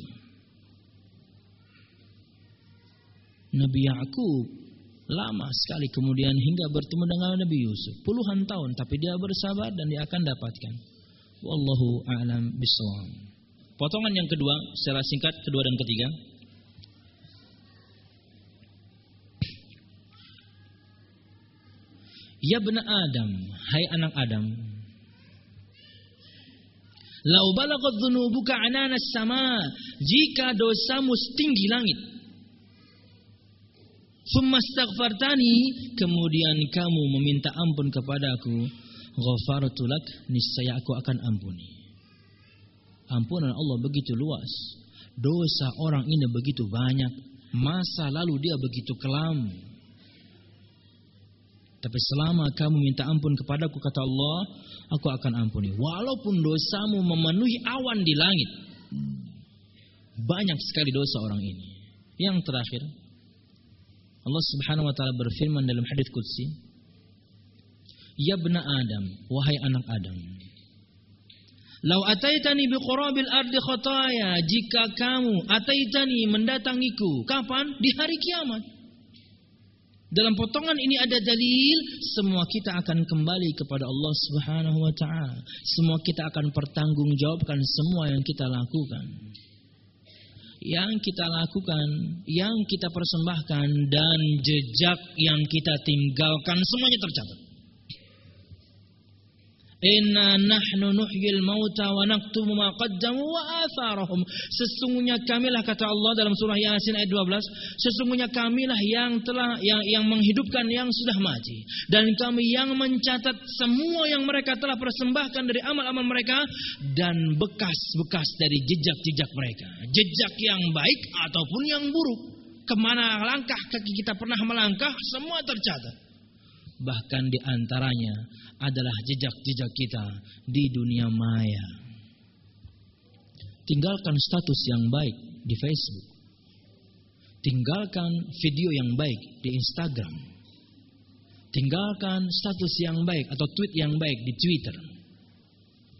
Nabi Yakub lama sekali kemudian hingga bertemu dengan Nabi Yusuf. Puluhan tahun tapi dia bersabar dan dia akan dapatkan. Wallahu a'lam bishawab. Potongan yang kedua secara singkat kedua dan ketiga. Ya benar Adam, hai anak Adam. Lau balagat dhunubuka ananas sama, jika dosamu setinggi langit. Sumastaghfartani, kemudian kamu meminta ampun kepadaku, ghafartu lak, niscaya aku akan ampuni. Ampunan Allah begitu luas. Dosa orang ini begitu banyak. Masa lalu dia begitu kelam tapi selama kamu minta ampun kepadaku kata Allah, aku akan ampuni. Walaupun dosamu memenuhi awan di langit. Banyak sekali dosa orang ini. Yang terakhir, Allah Subhanahu wa taala berfirman dalam hadis qudsi, "Ya bena Adam, wahai anak Adam, Lau ataitani biqurabil ardi khataya, jika kamu ataitani mendatangiku, kapan? Di hari kiamat. Dalam potongan ini ada dalil semua kita akan kembali kepada Allah Subhanahu wa taala. Semua kita akan pertanggungjawabkan semua yang kita lakukan. Yang kita lakukan, yang kita persembahkan dan jejak yang kita tinggalkan semuanya tercatat. Inna nahnu nuhyil mauta wa naktumu ma qaddamu wa atharahum. Sesungguhnya kamilah kata Allah dalam surah Yasin ayat 12, sesungguhnya kamilah yang telah yang yang menghidupkan yang sudah mati dan kami yang mencatat semua yang mereka telah persembahkan dari amal-amal mereka dan bekas-bekas dari jejak-jejak mereka. Jejak yang baik ataupun yang buruk. Ke mana langkah kaki kita pernah melangkah semua tercatat. Bahkan di antaranya adalah jejak-jejak kita di dunia maya. Tinggalkan status yang baik di Facebook. Tinggalkan video yang baik di Instagram. Tinggalkan status yang baik atau tweet yang baik di Twitter.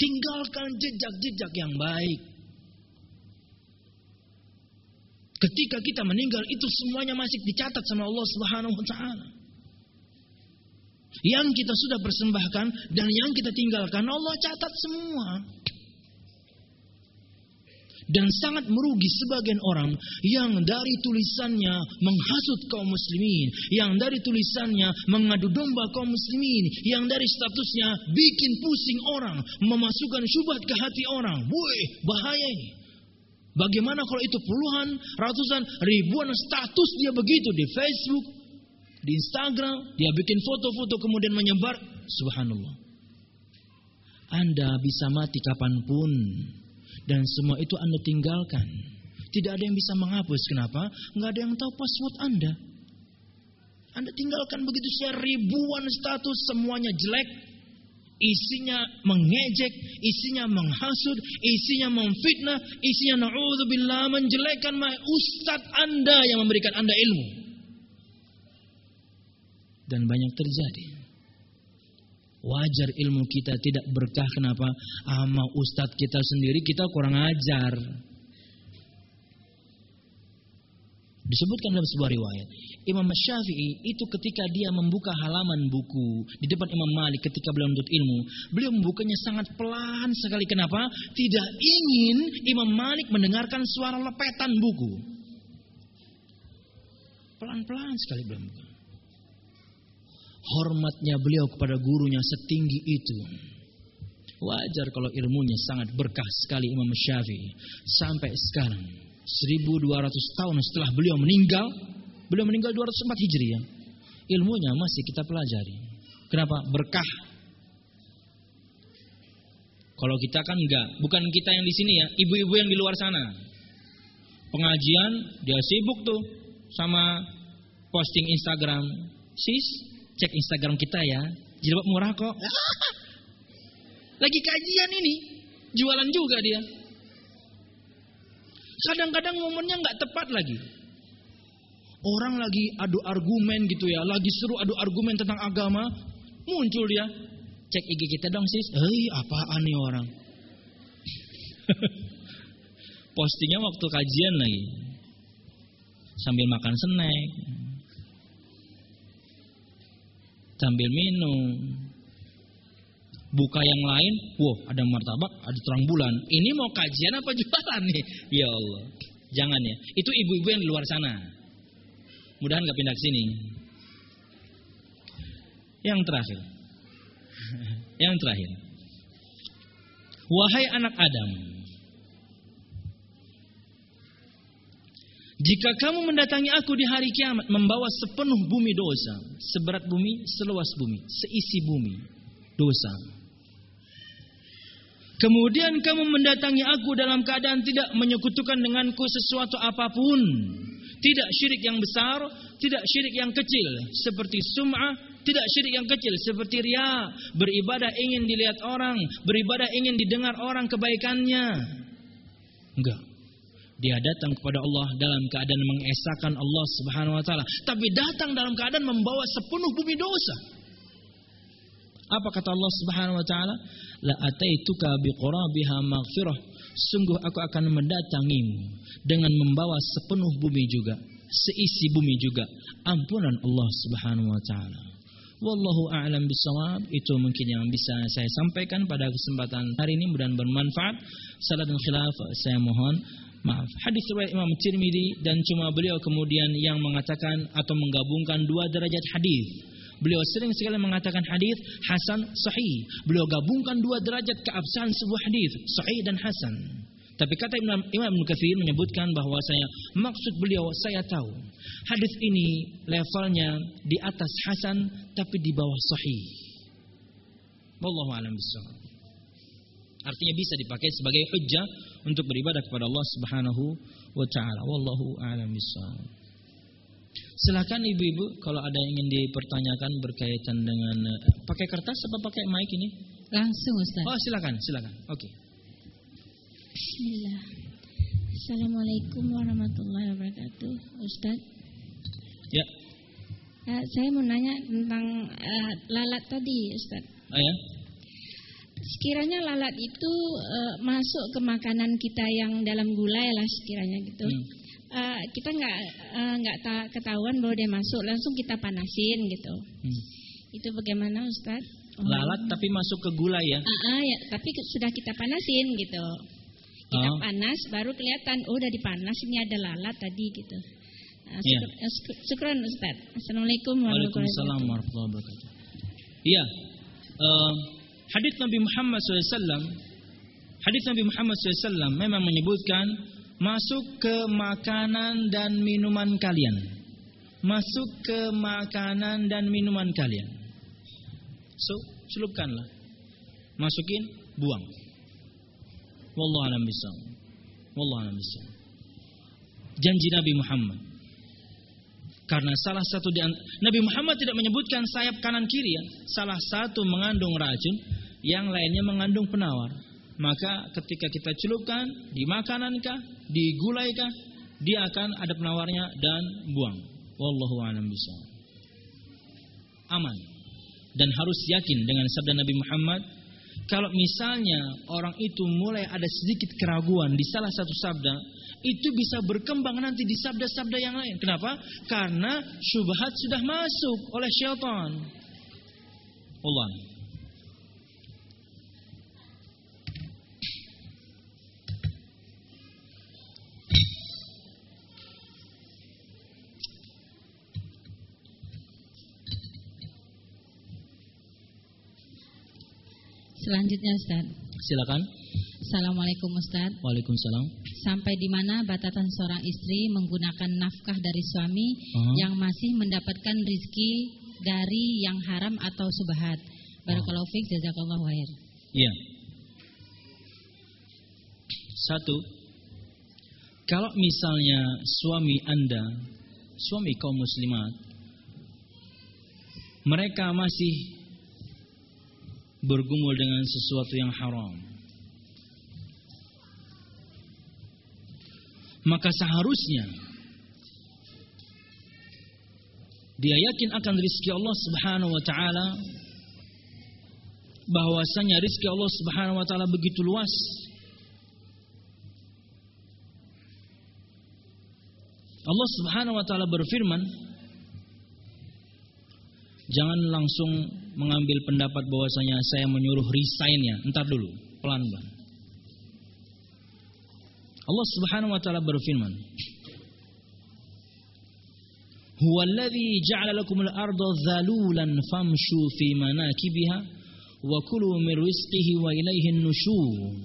Tinggalkan jejak-jejak yang baik. Ketika kita meninggal itu semuanya masih dicatat sama Allah Subhanahu wa taala. Yang kita sudah persembahkan dan yang kita tinggalkan Allah catat semua. Dan sangat merugi sebagian orang yang dari tulisannya menghasut kaum muslimin, yang dari tulisannya mengadu domba kaum muslimin, yang dari statusnya bikin pusing orang, memasukkan syubhat ke hati orang. Woi, bahaya ini. Bagaimana kalau itu puluhan, ratusan, ribuan status dia begitu di Facebook, di Instagram, dia bikin foto-foto kemudian menyebar. Subhanallah. Anda bisa mati kapan pun. Dan semua itu Anda tinggalkan. Tidak ada yang bisa menghapus. Kenapa? Nggak ada yang tahu password Anda. Anda tinggalkan begitu saja ribuan status semuanya jelek. Isinya mengejek, isinya menghasut, isinya memfitnah, isinya na'udzubillah menjelekkan ustadz Anda yang memberikan Anda ilmu. Dan banyak terjadi. Wajar ilmu kita tidak berkah kenapa? Ama ustadz kita sendiri kita kurang ajar. Disebutkan dalam sebuah riwayat, Imam Syafi'i itu ketika dia membuka halaman buku di depan Imam Malik ketika beliau menuntut ilmu, beliau membukanya sangat pelan sekali. Kenapa? Tidak ingin Imam Malik mendengarkan suara lepetan buku. Pelan-pelan sekali beliau membuka hormatnya beliau kepada gurunya setinggi itu. Wajar kalau ilmunya sangat berkah sekali Imam Syafi'i. Sampai sekarang, 1200 tahun setelah beliau meninggal, beliau meninggal 204 Hijriah. Ilmunya masih kita pelajari. Kenapa? Berkah. Kalau kita kan enggak, bukan kita yang di sini ya, ibu-ibu yang di luar sana. Pengajian dia sibuk tuh sama posting Instagram. Sis, Cek Instagram kita ya. Jilbab murah kok. Lagi kajian ini. Jualan juga dia. Kadang-kadang momennya nggak tepat lagi. Orang lagi adu argumen gitu ya. Lagi seru adu argumen tentang agama. Muncul dia. Cek IG kita dong sis. Hei apaan nih orang. Postingnya waktu kajian lagi. Sambil makan snack sambil minum. Buka yang lain, wow ada martabak, ada terang bulan. Ini mau kajian apa jualan nih? Ya Allah, jangan ya. Itu ibu-ibu yang di luar sana. Mudahan gak pindah ke sini. Yang terakhir, yang terakhir. Wahai anak Adam, Jika kamu mendatangi aku di hari kiamat membawa sepenuh bumi dosa, seberat bumi, seluas bumi, seisi bumi dosa. Kemudian kamu mendatangi aku dalam keadaan tidak menyekutukan denganku sesuatu apa pun. Tidak syirik yang besar, tidak syirik yang kecil seperti sum'ah, tidak syirik yang kecil seperti ria, beribadah ingin dilihat orang, beribadah ingin didengar orang kebaikannya. Enggak. Dia datang kepada Allah dalam keadaan mengesahkan Allah Subhanahu wa taala, tapi datang dalam keadaan membawa sepenuh bumi dosa. Apa kata Allah Subhanahu wa taala? La ataituka biqurabiha maghfirah. Sungguh aku akan mendatangimu dengan membawa sepenuh bumi juga, seisi bumi juga, ampunan Allah Subhanahu wa taala. Wallahu a'lam bisawab. Itu mungkin yang bisa saya sampaikan pada kesempatan hari ini mudah bermanfaat. Salah dan khilaf saya mohon Maaf, hadis riwayat Imam Tirmidzi dan cuma beliau kemudian yang mengatakan atau menggabungkan dua derajat hadis. Beliau sering sekali mengatakan hadis hasan sahih. Beliau gabungkan dua derajat keabsahan sebuah hadis, sahih dan hasan. Tapi kata Imam Imam Katsir menyebutkan bahwa saya maksud beliau saya tahu hadis ini levelnya di atas hasan tapi di bawah sahih. Wallahu a'lam bishawab. Artinya bisa dipakai sebagai hujjah untuk beribadah kepada Allah Subhanahu wa taala. Wallahu a'lam bishawab. Silakan ibu-ibu kalau ada yang ingin dipertanyakan berkaitan dengan uh, pakai kertas apa pakai mic ini? Langsung Ustaz. Oh, silakan, silakan. Oke. Okay. Bismillah. Assalamualaikum warahmatullahi wabarakatuh, Ustaz. Ya. Uh, saya mau nanya tentang uh, lalat tadi, Ustaz. Oh ya. Sekiranya lalat itu uh, masuk ke makanan kita yang dalam gulai lah sekiranya gitu. Hmm. Uh, kita nggak nggak uh, ketahuan bahwa dia masuk, langsung kita panasin gitu. Hmm. Itu bagaimana Ustaz? Oh. Lalat tapi masuk ke gulai ya? Uh, uh, ya, tapi sudah kita panasin gitu. Kita oh. panas baru kelihatan oh udah dipanas ini ada lalat tadi gitu. Uh, ya. Syukran Ustaz. Assalamualaikum warahmatullahi wabarakatuh. Iya. Uh, hadis Nabi Muhammad SAW Hadis Nabi Muhammad SAW memang menyebutkan masuk ke makanan dan minuman kalian. Masuk ke makanan dan minuman kalian. So, celupkanlah. Masukin, buang. Wallahu a'lam bishawab. Wallahu a'lam bishawab. Janji Nabi Muhammad. Karena salah satu di Nabi Muhammad tidak menyebutkan sayap kanan kiri ya. Salah satu mengandung racun, yang lainnya mengandung penawar maka ketika kita celupkan di makanankah, di gulaikah, dia akan ada penawarnya dan buang. Wallahu a'lam bishawab. Aman. Dan harus yakin dengan sabda Nabi Muhammad kalau misalnya orang itu mulai ada sedikit keraguan di salah satu sabda, itu bisa berkembang nanti di sabda-sabda yang lain. Kenapa? Karena syubhat sudah masuk oleh syaitan. Allah. Selanjutnya Ustaz. Silakan. Assalamualaikum Ustaz. Waalaikumsalam. Sampai di mana batasan seorang istri menggunakan nafkah dari suami uh -huh. yang masih mendapatkan rizki dari yang haram atau subhat? Barakallahu fiik jazakallahu khair. Iya. Satu, kalau misalnya suami Anda, suami kaum muslimat, mereka masih bergumul dengan sesuatu yang haram. Maka seharusnya dia yakin akan rizki Allah Subhanahu wa taala bahwasanya rizki Allah Subhanahu wa taala begitu luas. Allah Subhanahu wa taala berfirman, Jangan langsung mengambil pendapat bahwasanya saya menyuruh resign ya. Entar dulu, pelan-pelan. Allah Subhanahu wa taala berfirman, "Huwa alladhi ja'ala lakumul arda dhalulan famshu fi manakibiha wa kulu min rizqihi wa nusyur."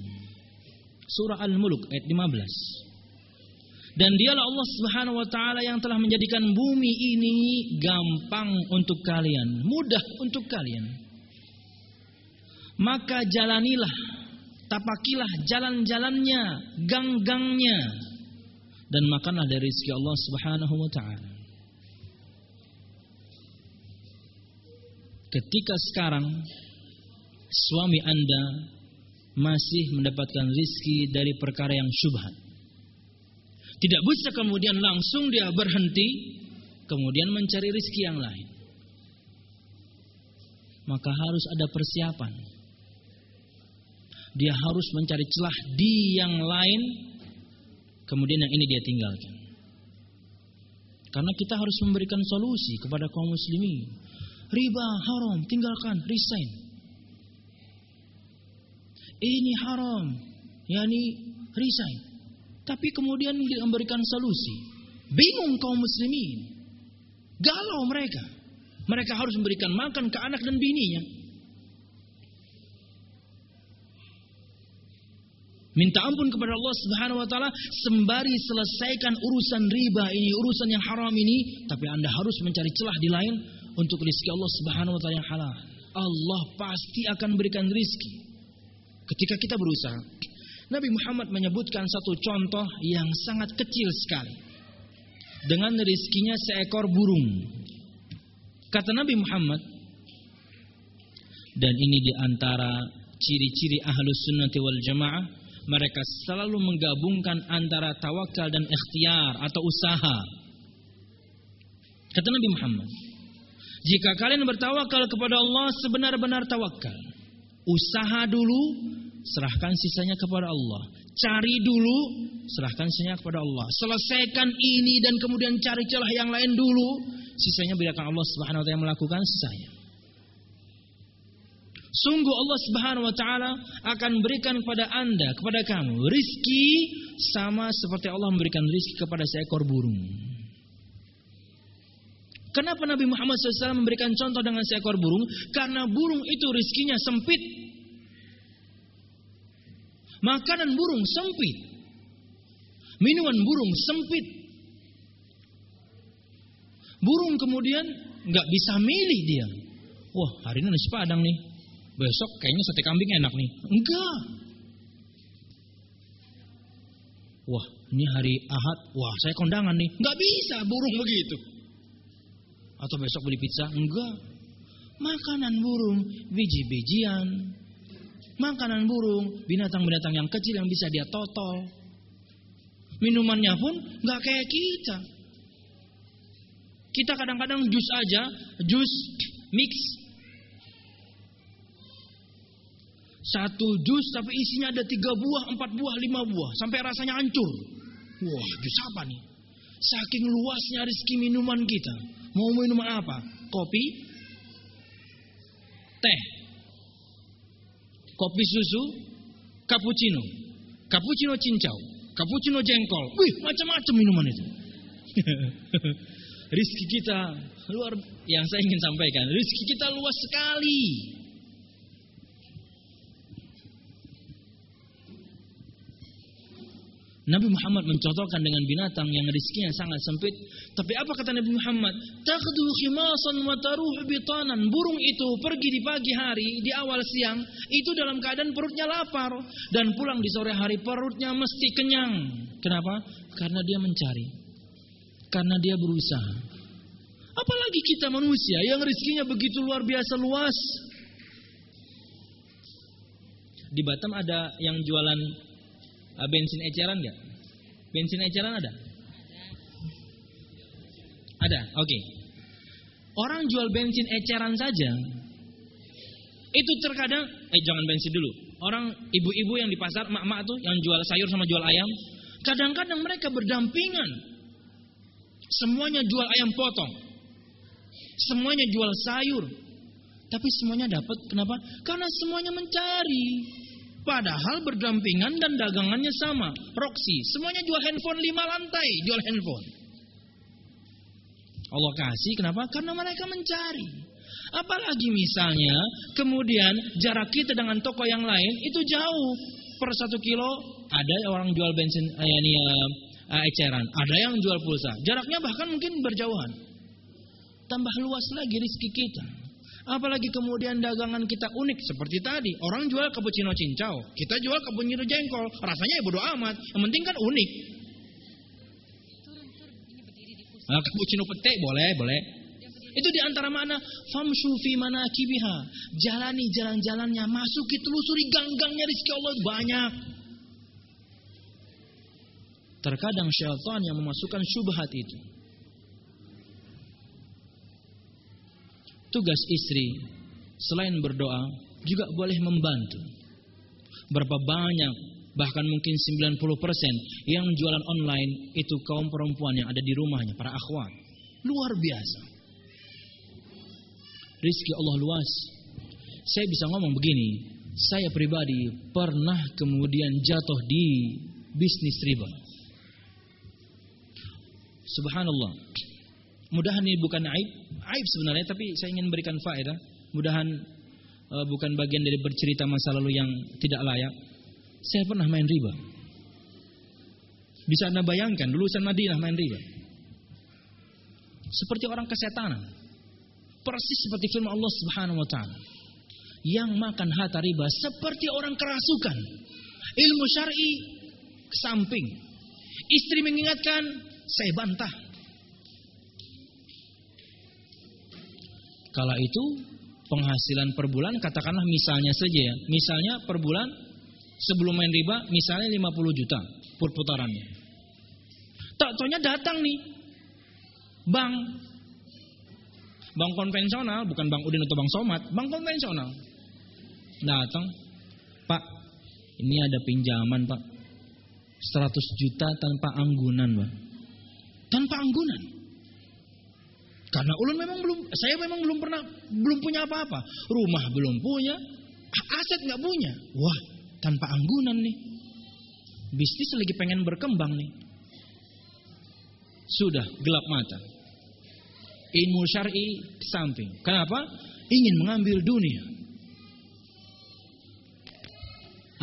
Surah Al-Mulk ayat 15. Dan dialah Allah Subhanahu wa taala yang telah menjadikan bumi ini gampang untuk kalian, mudah untuk kalian. Maka jalanilah, tapakilah jalan-jalannya, gang-gangnya dan makanlah dari rezeki Allah Subhanahu wa taala. Ketika sekarang suami Anda masih mendapatkan rizki dari perkara yang syubhat tidak bisa kemudian langsung dia berhenti, kemudian mencari rizki yang lain. Maka harus ada persiapan. Dia harus mencari celah di yang lain, kemudian yang ini dia tinggalkan. Karena kita harus memberikan solusi kepada kaum muslimin. Riba haram, tinggalkan, resign. Ini haram, yakni resign. Tapi kemudian memberikan solusi. Bingung kaum muslimin. Galau mereka. Mereka harus memberikan makan ke anak dan bininya. Minta ampun kepada Allah Subhanahu wa taala sembari selesaikan urusan riba ini, urusan yang haram ini, tapi Anda harus mencari celah di lain untuk rezeki Allah Subhanahu wa taala yang halal. Allah pasti akan berikan rezeki. Ketika kita berusaha, Nabi Muhammad menyebutkan satu contoh yang sangat kecil sekali. Dengan rizkinya seekor burung. Kata Nabi Muhammad, dan ini di antara ciri-ciri ahlus sunnati wal jamaah, mereka selalu menggabungkan antara tawakal dan ikhtiar atau usaha. Kata Nabi Muhammad, jika kalian bertawakal kepada Allah sebenar-benar tawakal, usaha dulu serahkan sisanya kepada Allah. Cari dulu, serahkan sisanya kepada Allah. Selesaikan ini dan kemudian cari celah yang lain dulu, sisanya biarkan Allah Subhanahu wa taala melakukan sisanya. Sungguh Allah Subhanahu wa taala akan berikan kepada Anda, kepada kamu rizki sama seperti Allah memberikan rizki kepada seekor burung. Kenapa Nabi Muhammad SAW memberikan contoh dengan seekor burung? Karena burung itu rizkinya sempit. Makanan burung sempit. Minuman burung sempit. Burung kemudian nggak bisa milih dia. Wah hari ini nasi padang nih. Besok kayaknya sate kambing enak nih. Enggak. Wah ini hari Ahad. Wah saya kondangan nih. Nggak bisa burung begitu. Atau besok beli pizza? Enggak. Makanan burung, biji-bijian. Makanan burung, binatang-binatang yang kecil yang bisa dia totol. Minumannya pun nggak kayak kita. Kita kadang-kadang jus aja, jus mix. Satu jus tapi isinya ada tiga buah, empat buah, lima buah. Sampai rasanya hancur. Wah, jus apa nih? Saking luasnya rezeki minuman kita. Mau minuman apa? Kopi? Teh? Kopi susu? Cappuccino? Cappuccino cincau? Cappuccino jengkol? Wih, macam-macam minuman itu. rizki kita luar yang saya ingin sampaikan, rizki kita luas sekali. Nabi Muhammad mencontohkan dengan binatang yang rizkinya sangat sempit. Tapi apa kata Nabi Muhammad? Takhdu khimasan wa taruh bitanan. Burung itu pergi di pagi hari, di awal siang, itu dalam keadaan perutnya lapar. Dan pulang di sore hari perutnya mesti kenyang. Kenapa? Karena dia mencari. Karena dia berusaha. Apalagi kita manusia yang rizkinya begitu luar biasa luas. Di Batam ada yang jualan bensin eceran nggak? Bensin eceran ada? Ada, oke. Okay. Orang jual bensin eceran saja itu terkadang, eh jangan bensin dulu. Orang ibu-ibu yang di pasar, mak-mak tuh yang jual sayur sama jual ayam, kadang-kadang mereka berdampingan. Semuanya jual ayam potong, semuanya jual sayur, tapi semuanya dapat. Kenapa? Karena semuanya mencari. Padahal berdampingan dan dagangannya sama. Roxy, semuanya jual handphone lima lantai, jual handphone. Allah kasih, kenapa? Karena mereka mencari. Apalagi misalnya, kemudian jarak kita dengan toko yang lain itu jauh. Per satu kilo ada orang jual bensin eh, ini uh, eceran, ada yang jual pulsa. Jaraknya bahkan mungkin berjauhan. Tambah luas lagi rezeki kita. Apalagi kemudian dagangan kita unik seperti tadi. Orang jual cappuccino cincau, kita jual cappuccino jengkol. Rasanya ya bodo amat. Yang penting kan unik. Nah, cappuccino pete boleh, boleh. Itu di antara mana famsu fi manakibiha. Jalani jalan-jalannya, masuki telusuri gang-gangnya rezeki Allah banyak. Terkadang syaitan yang memasukkan syubhat itu. Tugas istri selain berdoa juga boleh membantu. Berapa banyak bahkan mungkin 90% yang jualan online itu kaum perempuan yang ada di rumahnya, para akhwat. Luar biasa. Rizki Allah luas. Saya bisa ngomong begini, saya pribadi pernah kemudian jatuh di bisnis riba. Subhanallah. Mudahan ini bukan aib, aib sebenarnya, tapi saya ingin berikan faedah. Mudahan uh, bukan bagian dari bercerita masa lalu yang tidak layak. Saya pernah main riba. Bisa anda bayangkan, lulusan Madinah main riba. Seperti orang kesetanan. Persis seperti firman Allah Subhanahu wa taala. Yang makan harta riba seperti orang kerasukan. Ilmu syar'i samping. Istri mengingatkan, saya bantah. Kala itu penghasilan per bulan katakanlah misalnya saja ya. Misalnya per bulan sebelum main riba misalnya 50 juta per putarannya. Tak taunya datang nih. Bank Bank konvensional, bukan Bank Udin atau Bank Somat, bank konvensional. Datang, Pak, ini ada pinjaman Pak. 100 juta tanpa anggunan Pak. Tanpa anggunan. Karena ulun memang belum, saya memang belum pernah, belum punya apa-apa. Rumah belum punya, Aset nggak punya. Wah, tanpa anggunan nih. Bisnis lagi pengen berkembang nih. Sudah gelap mata. Ilmu syar'i samping. Kenapa? Ingin mengambil dunia.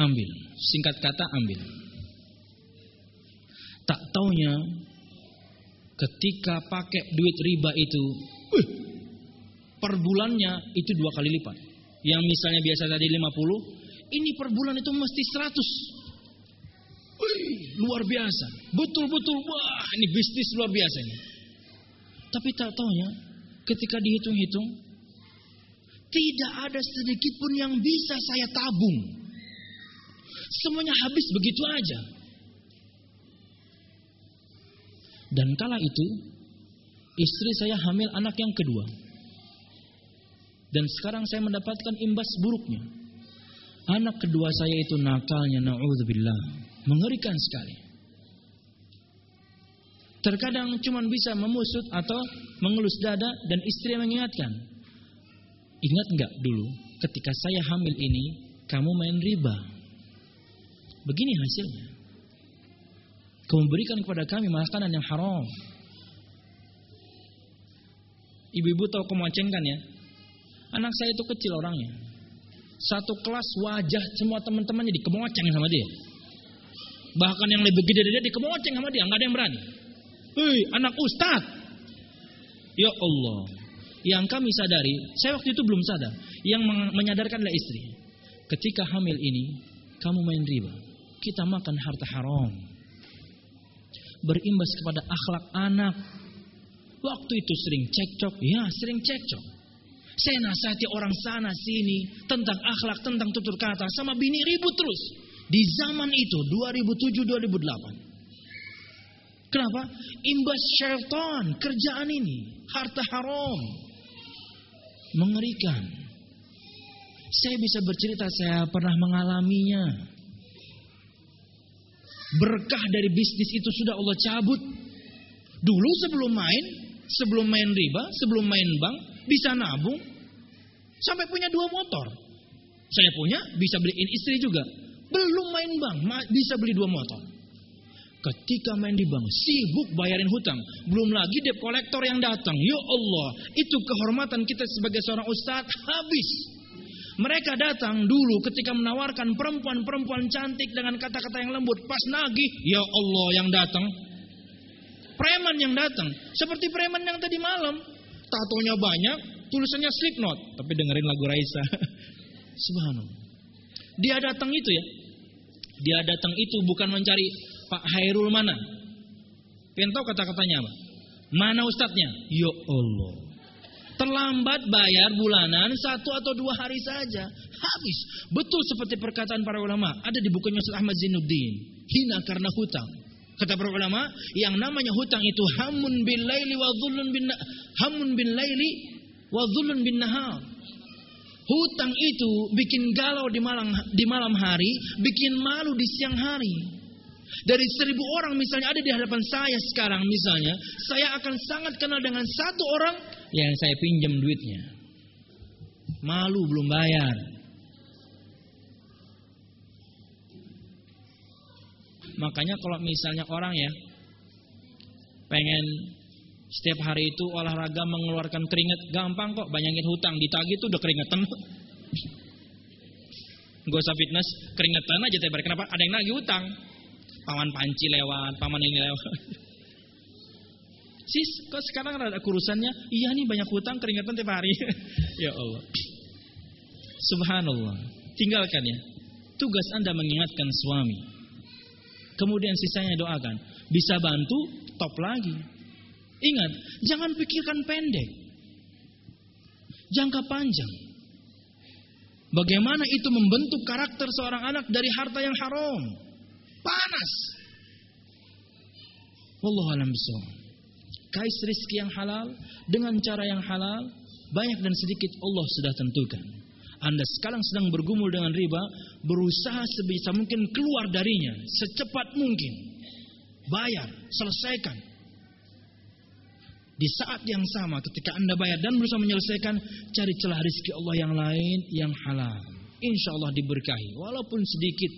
Ambil. Singkat kata ambil. Tak taunya ketika pakai duit riba itu, uh, per bulannya itu dua kali lipat. Yang misalnya biasa tadi 50, ini per bulan itu mesti 100. Wih, luar biasa. Betul-betul, wah ini bisnis luar biasa ini. Tapi tak taunya ketika dihitung-hitung, tidak ada sedikit pun yang bisa saya tabung. Semuanya habis begitu aja. Dan kala itu istri saya hamil anak yang kedua. Dan sekarang saya mendapatkan imbas buruknya. Anak kedua saya itu nakalnya naudzubillah, mengerikan sekali. Terkadang cuma bisa memusut atau mengelus dada dan istri mengingatkan. Ingat enggak dulu ketika saya hamil ini kamu main riba. Begini hasilnya. Kau memberikan kepada kami makanan yang haram. Ibu-ibu tahu kemoceng kan ya? Anak saya itu kecil orangnya. Satu kelas wajah semua teman-temannya dikemoceng sama dia. Bahkan yang lebih gede dari dia dikemoceng sama dia, nggak ada yang berani. Hei, anak ustad. Ya Allah. Yang kami sadari, saya waktu itu belum sadar. Yang menyadarkan adalah istri. Ketika hamil ini, kamu main riba. Kita makan harta haram berimbas kepada akhlak anak. Waktu itu sering cekcok, ya sering cekcok. Saya nasihati orang sana sini tentang akhlak, tentang tutur kata sama bini ribut terus. Di zaman itu 2007-2008. Kenapa? Imbas syaitan kerjaan ini, harta haram. Mengerikan. Saya bisa bercerita saya pernah mengalaminya. Berkah dari bisnis itu sudah Allah cabut. Dulu sebelum main, sebelum main riba, sebelum main bank, bisa nabung. Sampai punya dua motor. Saya punya, bisa beliin istri juga. Belum main bank, bisa beli dua motor. Ketika main di bank, sibuk bayarin hutang. Belum lagi debt kolektor yang datang. Ya Allah, itu kehormatan kita sebagai seorang ustadz habis. Mereka datang dulu ketika menawarkan perempuan-perempuan cantik dengan kata-kata yang lembut. Pas nagih, ya Allah yang datang. Preman yang datang. Seperti preman yang tadi malam. Tatonya banyak, tulisannya Slipknot. Tapi dengerin lagu Raisa. Subhanallah. Dia datang itu ya. Dia datang itu bukan mencari Pak Hairul mana. Pengen tahu kata-katanya apa? Mana ustadznya? Ya Allah. Terlambat bayar bulanan satu atau dua hari saja. Habis. Betul seperti perkataan para ulama. Ada di bukunya Ustaz Ahmad Zainuddin. Hina karena hutang. Kata para ulama, yang namanya hutang itu hamun bin laili wa dhulun bin hamun bin laili wa dhulun bin nahar. Hutang itu bikin galau di malam di malam hari, bikin malu di siang hari. Dari seribu orang misalnya ada di hadapan saya sekarang misalnya, saya akan sangat kenal dengan satu orang yang saya pinjam duitnya. Malu belum bayar. Makanya kalau misalnya orang ya pengen setiap hari itu olahraga mengeluarkan keringat gampang kok banyakin hutang ditagih itu udah keringetan Gak usah fitness keringetan aja hari kenapa ada yang nagih hutang paman panci lewat, paman ini lewat. Sis, kok sekarang ada kurusannya? Iya nih banyak hutang keringetan tiap hari. ya Allah. Subhanallah. Tinggalkan ya. Tugas Anda mengingatkan suami. Kemudian sisanya doakan. Bisa bantu, top lagi. Ingat, jangan pikirkan pendek. Jangka panjang. Bagaimana itu membentuk karakter seorang anak dari harta yang haram. Panas. Wallahu alam Kais rizki yang halal dengan cara yang halal banyak dan sedikit Allah sudah tentukan. Anda sekarang sedang bergumul dengan riba, berusaha sebisa mungkin keluar darinya secepat mungkin. Bayar, selesaikan. Di saat yang sama ketika Anda bayar dan berusaha menyelesaikan, cari celah rizki Allah yang lain yang halal. insya Allah diberkahi. Walaupun sedikit.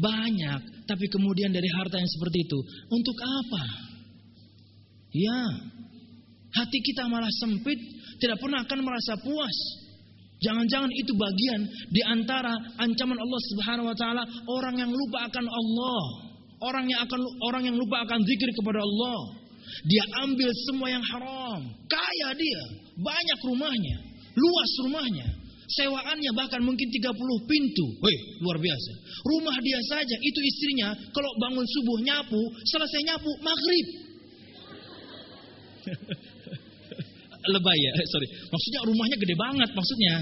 Banyak. Tapi kemudian dari harta yang seperti itu. Untuk apa? Ya. Hati kita malah sempit. Tidak pernah akan merasa puas. Jangan-jangan itu bagian di antara ancaman Allah Subhanahu wa taala orang yang lupa akan Allah, orang yang akan orang yang lupa akan zikir kepada Allah. Dia ambil semua yang haram, kaya dia, banyak rumahnya, luas rumahnya, sewaannya bahkan mungkin 30 pintu. Wih, luar biasa. Rumah dia saja itu istrinya kalau bangun subuh nyapu, selesai nyapu maghrib. lebay ya, sorry. Maksudnya rumahnya gede banget maksudnya.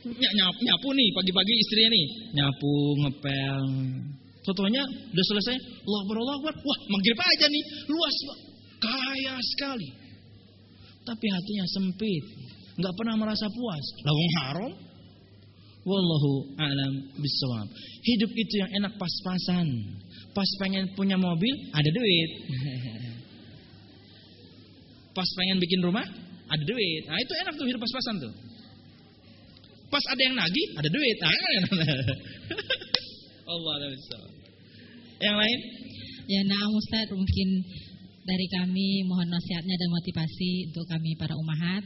Nyapu, nyapu nih pagi-pagi istrinya nih, nyapu, ngepel. Contohnya udah selesai, Allah Akbar, Allah. Wah, maghrib aja nih, luas, kaya sekali. Tapi hatinya sempit, nggak pernah merasa puas. Lawang haram. Wallahu alam bisawab. Hidup itu yang enak pas-pasan. Pas pengen punya mobil, ada duit. Pas pengen bikin rumah, ada duit. Nah itu enak tuh hidup pas-pasan tuh. Pas ada yang nagih, ada duit. Nah, Allah Yang lain? Ya, nah Ustaz mungkin dari kami mohon nasihatnya dan motivasi untuk kami para umahat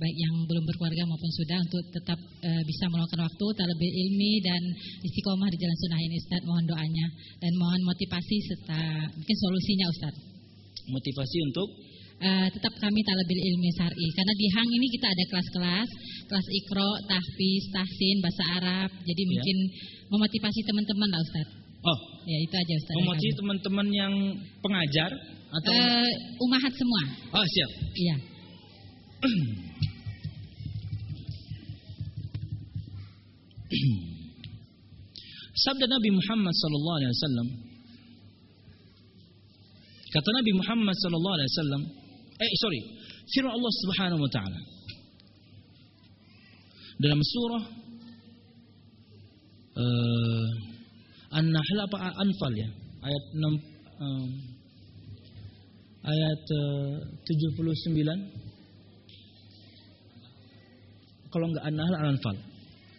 baik yang belum berkeluarga maupun sudah untuk tetap e, bisa meluangkan waktu terlebih ilmi dan istiqomah di jalan sunnah ini Ustaz mohon doanya dan mohon motivasi serta mungkin solusinya Ustaz motivasi untuk uh, tetap kami talabbil ilmi syar'i. Karena di Hang ini kita ada kelas-kelas kelas ikro, tahfiz, tahsin, bahasa Arab. Jadi ya. mungkin memotivasi teman-teman lah Ustaz. Oh. Ya itu aja Ustaz. Memotivasi teman-teman yang pengajar atau uh, umahat semua. Oh siap. Iya. Sabda Nabi Muhammad sallallahu alaihi wasallam. Kata Nabi Muhammad sallallahu alaihi wasallam eh sorry. Firman Allah Subhanahu wa taala. Dalam surah uh, An-Nahl apa Anfal ya. Ayat 6 um, ayat uh, 79 kalau enggak An-Nahl Al-Anfal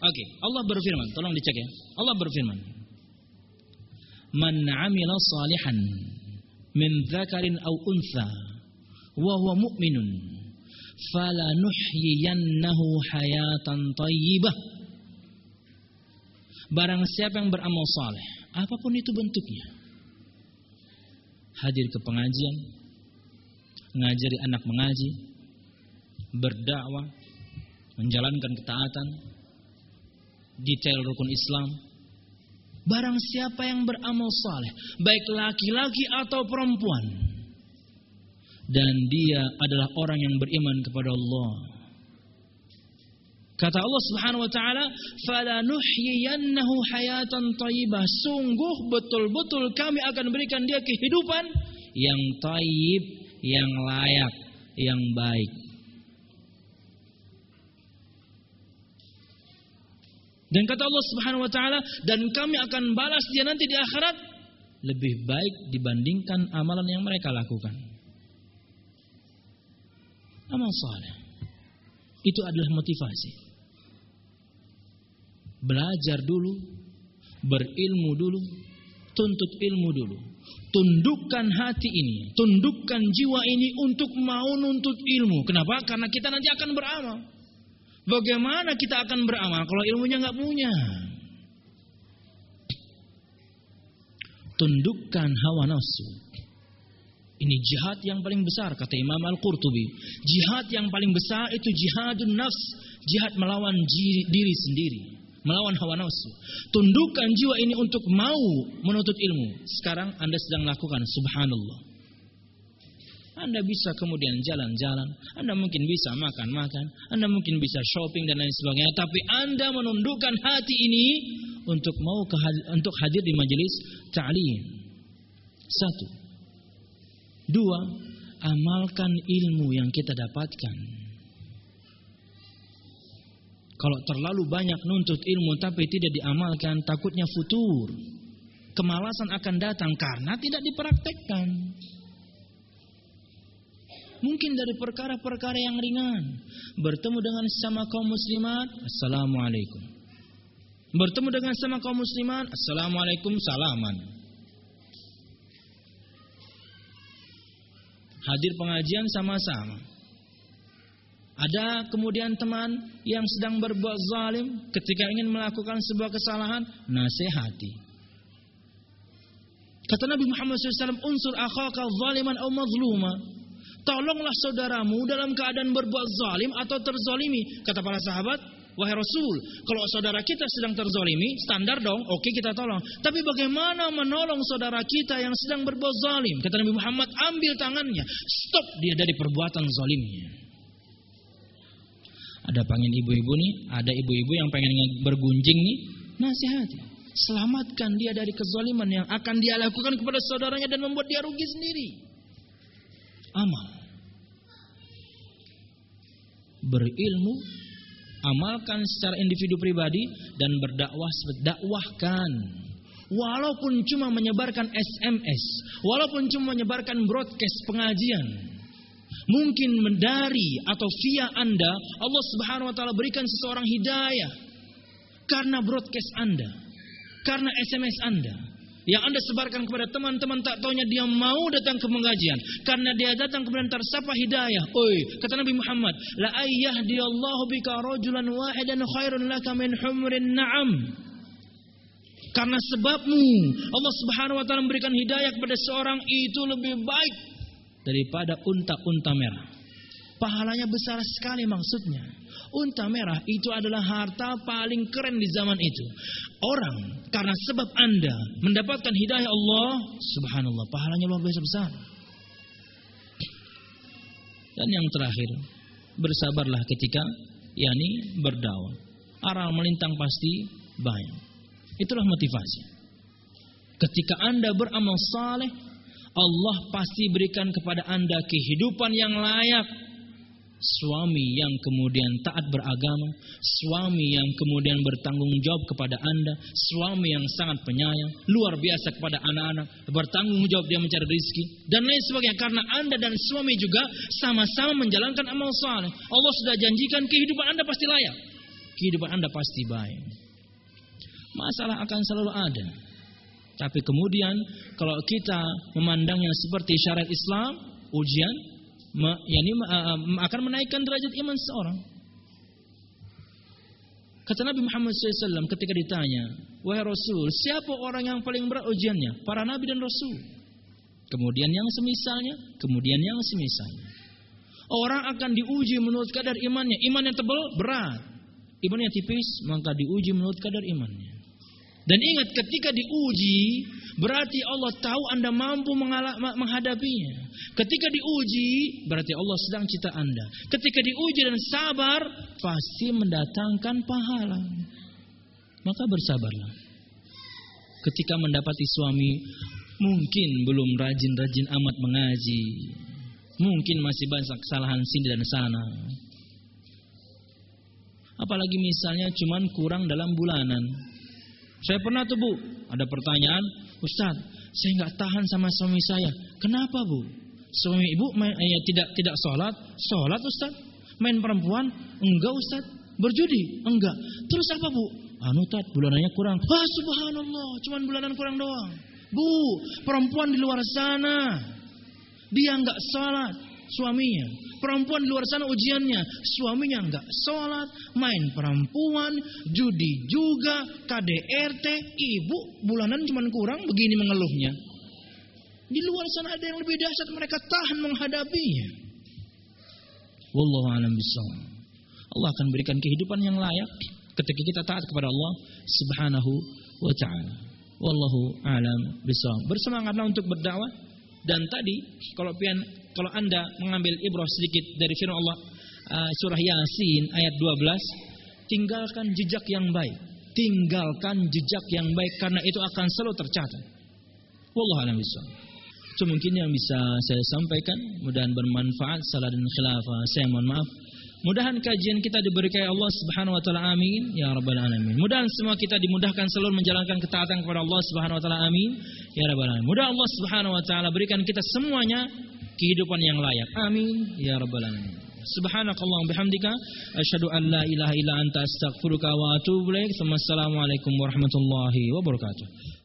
Oke, okay. Allah berfirman, tolong dicek ya. Allah berfirman, "Man 'amila salihan min dzakarin aw untha wa huwa mu'minun falanuhyiyannahu hayatan thayyibah Barang siapa yang beramal saleh, apa pun itu bentuknya. Hadir ke pengajian, ngajari anak mengaji, berdakwah, menjalankan ketaatan, detail rukun Islam. Barang siapa yang beramal saleh, baik laki-laki atau perempuan, dan dia adalah orang yang beriman kepada Allah. Kata Allah Subhanahu wa taala, "Falanuhyiyannahu hayatan thayyibah." Sungguh betul-betul kami akan berikan dia kehidupan yang thayyib, yang layak, yang baik. Dan kata Allah Subhanahu wa taala, "Dan kami akan balas dia nanti di akhirat lebih baik dibandingkan amalan yang mereka lakukan." Amal saleh. Itu adalah motivasi. Belajar dulu, berilmu dulu, tuntut ilmu dulu. Tundukkan hati ini, tundukkan jiwa ini untuk mau nuntut ilmu. Kenapa? Karena kita nanti akan beramal. Bagaimana kita akan beramal kalau ilmunya nggak punya? Tundukkan hawa nafsu. Ini jihad yang paling besar kata Imam Al-Qurtubi. Jihad yang paling besar itu jihadun nafs, jihad melawan diri sendiri, melawan hawa nafsu. Tundukkan jiwa ini untuk mau menuntut ilmu. Sekarang Anda sedang lakukan subhanallah. Anda bisa kemudian jalan-jalan, Anda mungkin bisa makan-makan, Anda mungkin bisa shopping dan lain sebagainya, tapi Anda menundukkan hati ini untuk mau ke, untuk hadir di majelis ta'lim. Satu, Dua, amalkan ilmu yang kita dapatkan. Kalau terlalu banyak nuntut ilmu tapi tidak diamalkan, takutnya futur. Kemalasan akan datang karena tidak dipraktekkan. mungkin dari perkara-perkara yang ringan. Bertemu dengan sama kaum muslimat, assalamualaikum. Bertemu dengan sama kaum muslimat, assalamualaikum, salaman. Hadir pengajian sama-sama. Ada kemudian teman yang sedang berbuat zalim ketika ingin melakukan sebuah kesalahan, nasihati. Kata Nabi Muhammad SAW, unsur akhaka zaliman atau mazluma. Tolonglah saudaramu dalam keadaan berbuat zalim atau terzalimi. Kata para sahabat, wahai Rasul, kalau saudara kita sedang terzalimi, standar dong, oke okay, kita tolong. Tapi bagaimana menolong saudara kita yang sedang berbuat zalim? Kata Nabi Muhammad, ambil tangannya, stop dia dari perbuatan zalimnya. Ada pengen ibu-ibu nih, ada ibu-ibu yang pengen bergunjing nih, nasihati. Selamatkan dia dari kezaliman yang akan dia lakukan kepada saudaranya dan membuat dia rugi sendiri. Amal. Berilmu, amalkan secara individu pribadi dan berdakwah dakwahkan. Walaupun cuma menyebarkan SMS, walaupun cuma menyebarkan broadcast pengajian, Mungkin mendari atau via Anda Allah Subhanahu wa taala berikan seseorang hidayah karena broadcast Anda, karena SMS Anda. Yang Anda sebarkan kepada teman-teman tak taunya dia mau datang ke pengajian karena dia datang kemudian tersapa hidayah. Oi, kata Nabi Muhammad, la ayyahdiallahu bika rajulan wahidan khairun laka min humrin na'am. Karena sebabmu Allah Subhanahu wa taala memberikan hidayah kepada seorang itu lebih baik daripada unta-unta merah. Pahalanya besar sekali maksudnya. Unta merah itu adalah harta paling keren di zaman itu. Orang karena sebab Anda mendapatkan hidayah Allah, subhanallah, pahalanya luar biasa besar. Dan yang terakhir, bersabarlah ketika yakni berdakwah. Aral melintang pasti banyak. Itulah motivasi. Ketika Anda beramal saleh, Allah pasti berikan kepada Anda kehidupan yang layak. Suami yang kemudian taat beragama, suami yang kemudian bertanggung jawab kepada Anda, suami yang sangat penyayang, luar biasa kepada anak-anak, bertanggung jawab dia mencari rezeki dan lain sebagainya. Karena Anda dan suami juga sama-sama menjalankan amal saleh. Allah sudah janjikan kehidupan Anda pasti layak. Kehidupan Anda pasti baik. Masalah akan selalu ada. Tapi kemudian kalau kita memandangnya seperti syariat Islam, ujian yakni akan menaikkan derajat iman seorang. Kata Nabi Muhammad SAW ketika ditanya, Wahai Rasul, siapa orang yang paling berat ujiannya? Para Nabi dan Rasul. Kemudian yang semisalnya, kemudian yang semisalnya. Orang akan diuji menurut kadar imannya. Iman yang tebal, berat. Iman yang tipis, maka diuji menurut kadar imannya. Dan ingat ketika diuji berarti Allah tahu Anda mampu menghadapinya. Ketika diuji berarti Allah sedang cita Anda. Ketika diuji dan sabar pasti mendatangkan pahala. Maka bersabarlah. Ketika mendapati suami mungkin belum rajin-rajin amat mengaji. Mungkin masih banyak kesalahan sini dan sana. Apalagi misalnya cuman kurang dalam bulanan saya pernah tuh bu, ada pertanyaan, Ustaz, saya nggak tahan sama suami saya. Kenapa bu? Suami ibu main, eh, tidak tidak sholat, sholat Ustaz. Main perempuan, enggak Ustaz. Berjudi, enggak. Terus apa bu? Anu tat, bulanannya kurang. Wah subhanallah, cuman bulanan kurang doang. Bu, perempuan di luar sana, dia enggak sholat, suaminya. Perempuan di luar sana ujiannya, suaminya enggak sholat, main perempuan, judi juga, KDRT, ibu bulanan cuma kurang, begini mengeluhnya. Di luar sana ada yang lebih dahsyat, mereka tahan menghadapinya. Wallahu a'lam Allah akan berikan kehidupan yang layak ketika kita taat kepada Allah Subhanahu wa taala. Wallahu a'lam bishawab. Bersemangatlah untuk berdakwah dan tadi kalau pian kalau Anda mengambil ibrah sedikit dari firman Allah uh, surah Yasin ayat 12, tinggalkan jejak yang baik. Tinggalkan jejak yang baik karena itu akan selalu tercatat. Wallahu a'lam Itu mungkin yang bisa saya sampaikan, mudah-mudahan bermanfaat. Salah dan khilafah, saya mohon maaf. Mudahan kajian kita diberikan Allah Subhanahu wa taala amin ya rabbal alamin. Mudahan semua kita dimudahkan selalu menjalankan ketaatan kepada Allah Subhanahu wa taala amin ya rabbal alamin. Mudah Allah Subhanahu wa taala berikan kita semuanya kehidupan yang layak. Amin ya rabbal alamin. Subhanakallahumma bihamdika asyhadu an la ilaha illa anta astaghfiruka wa atubu ilaik. Wassalamualaikum warahmatullahi wabarakatuh.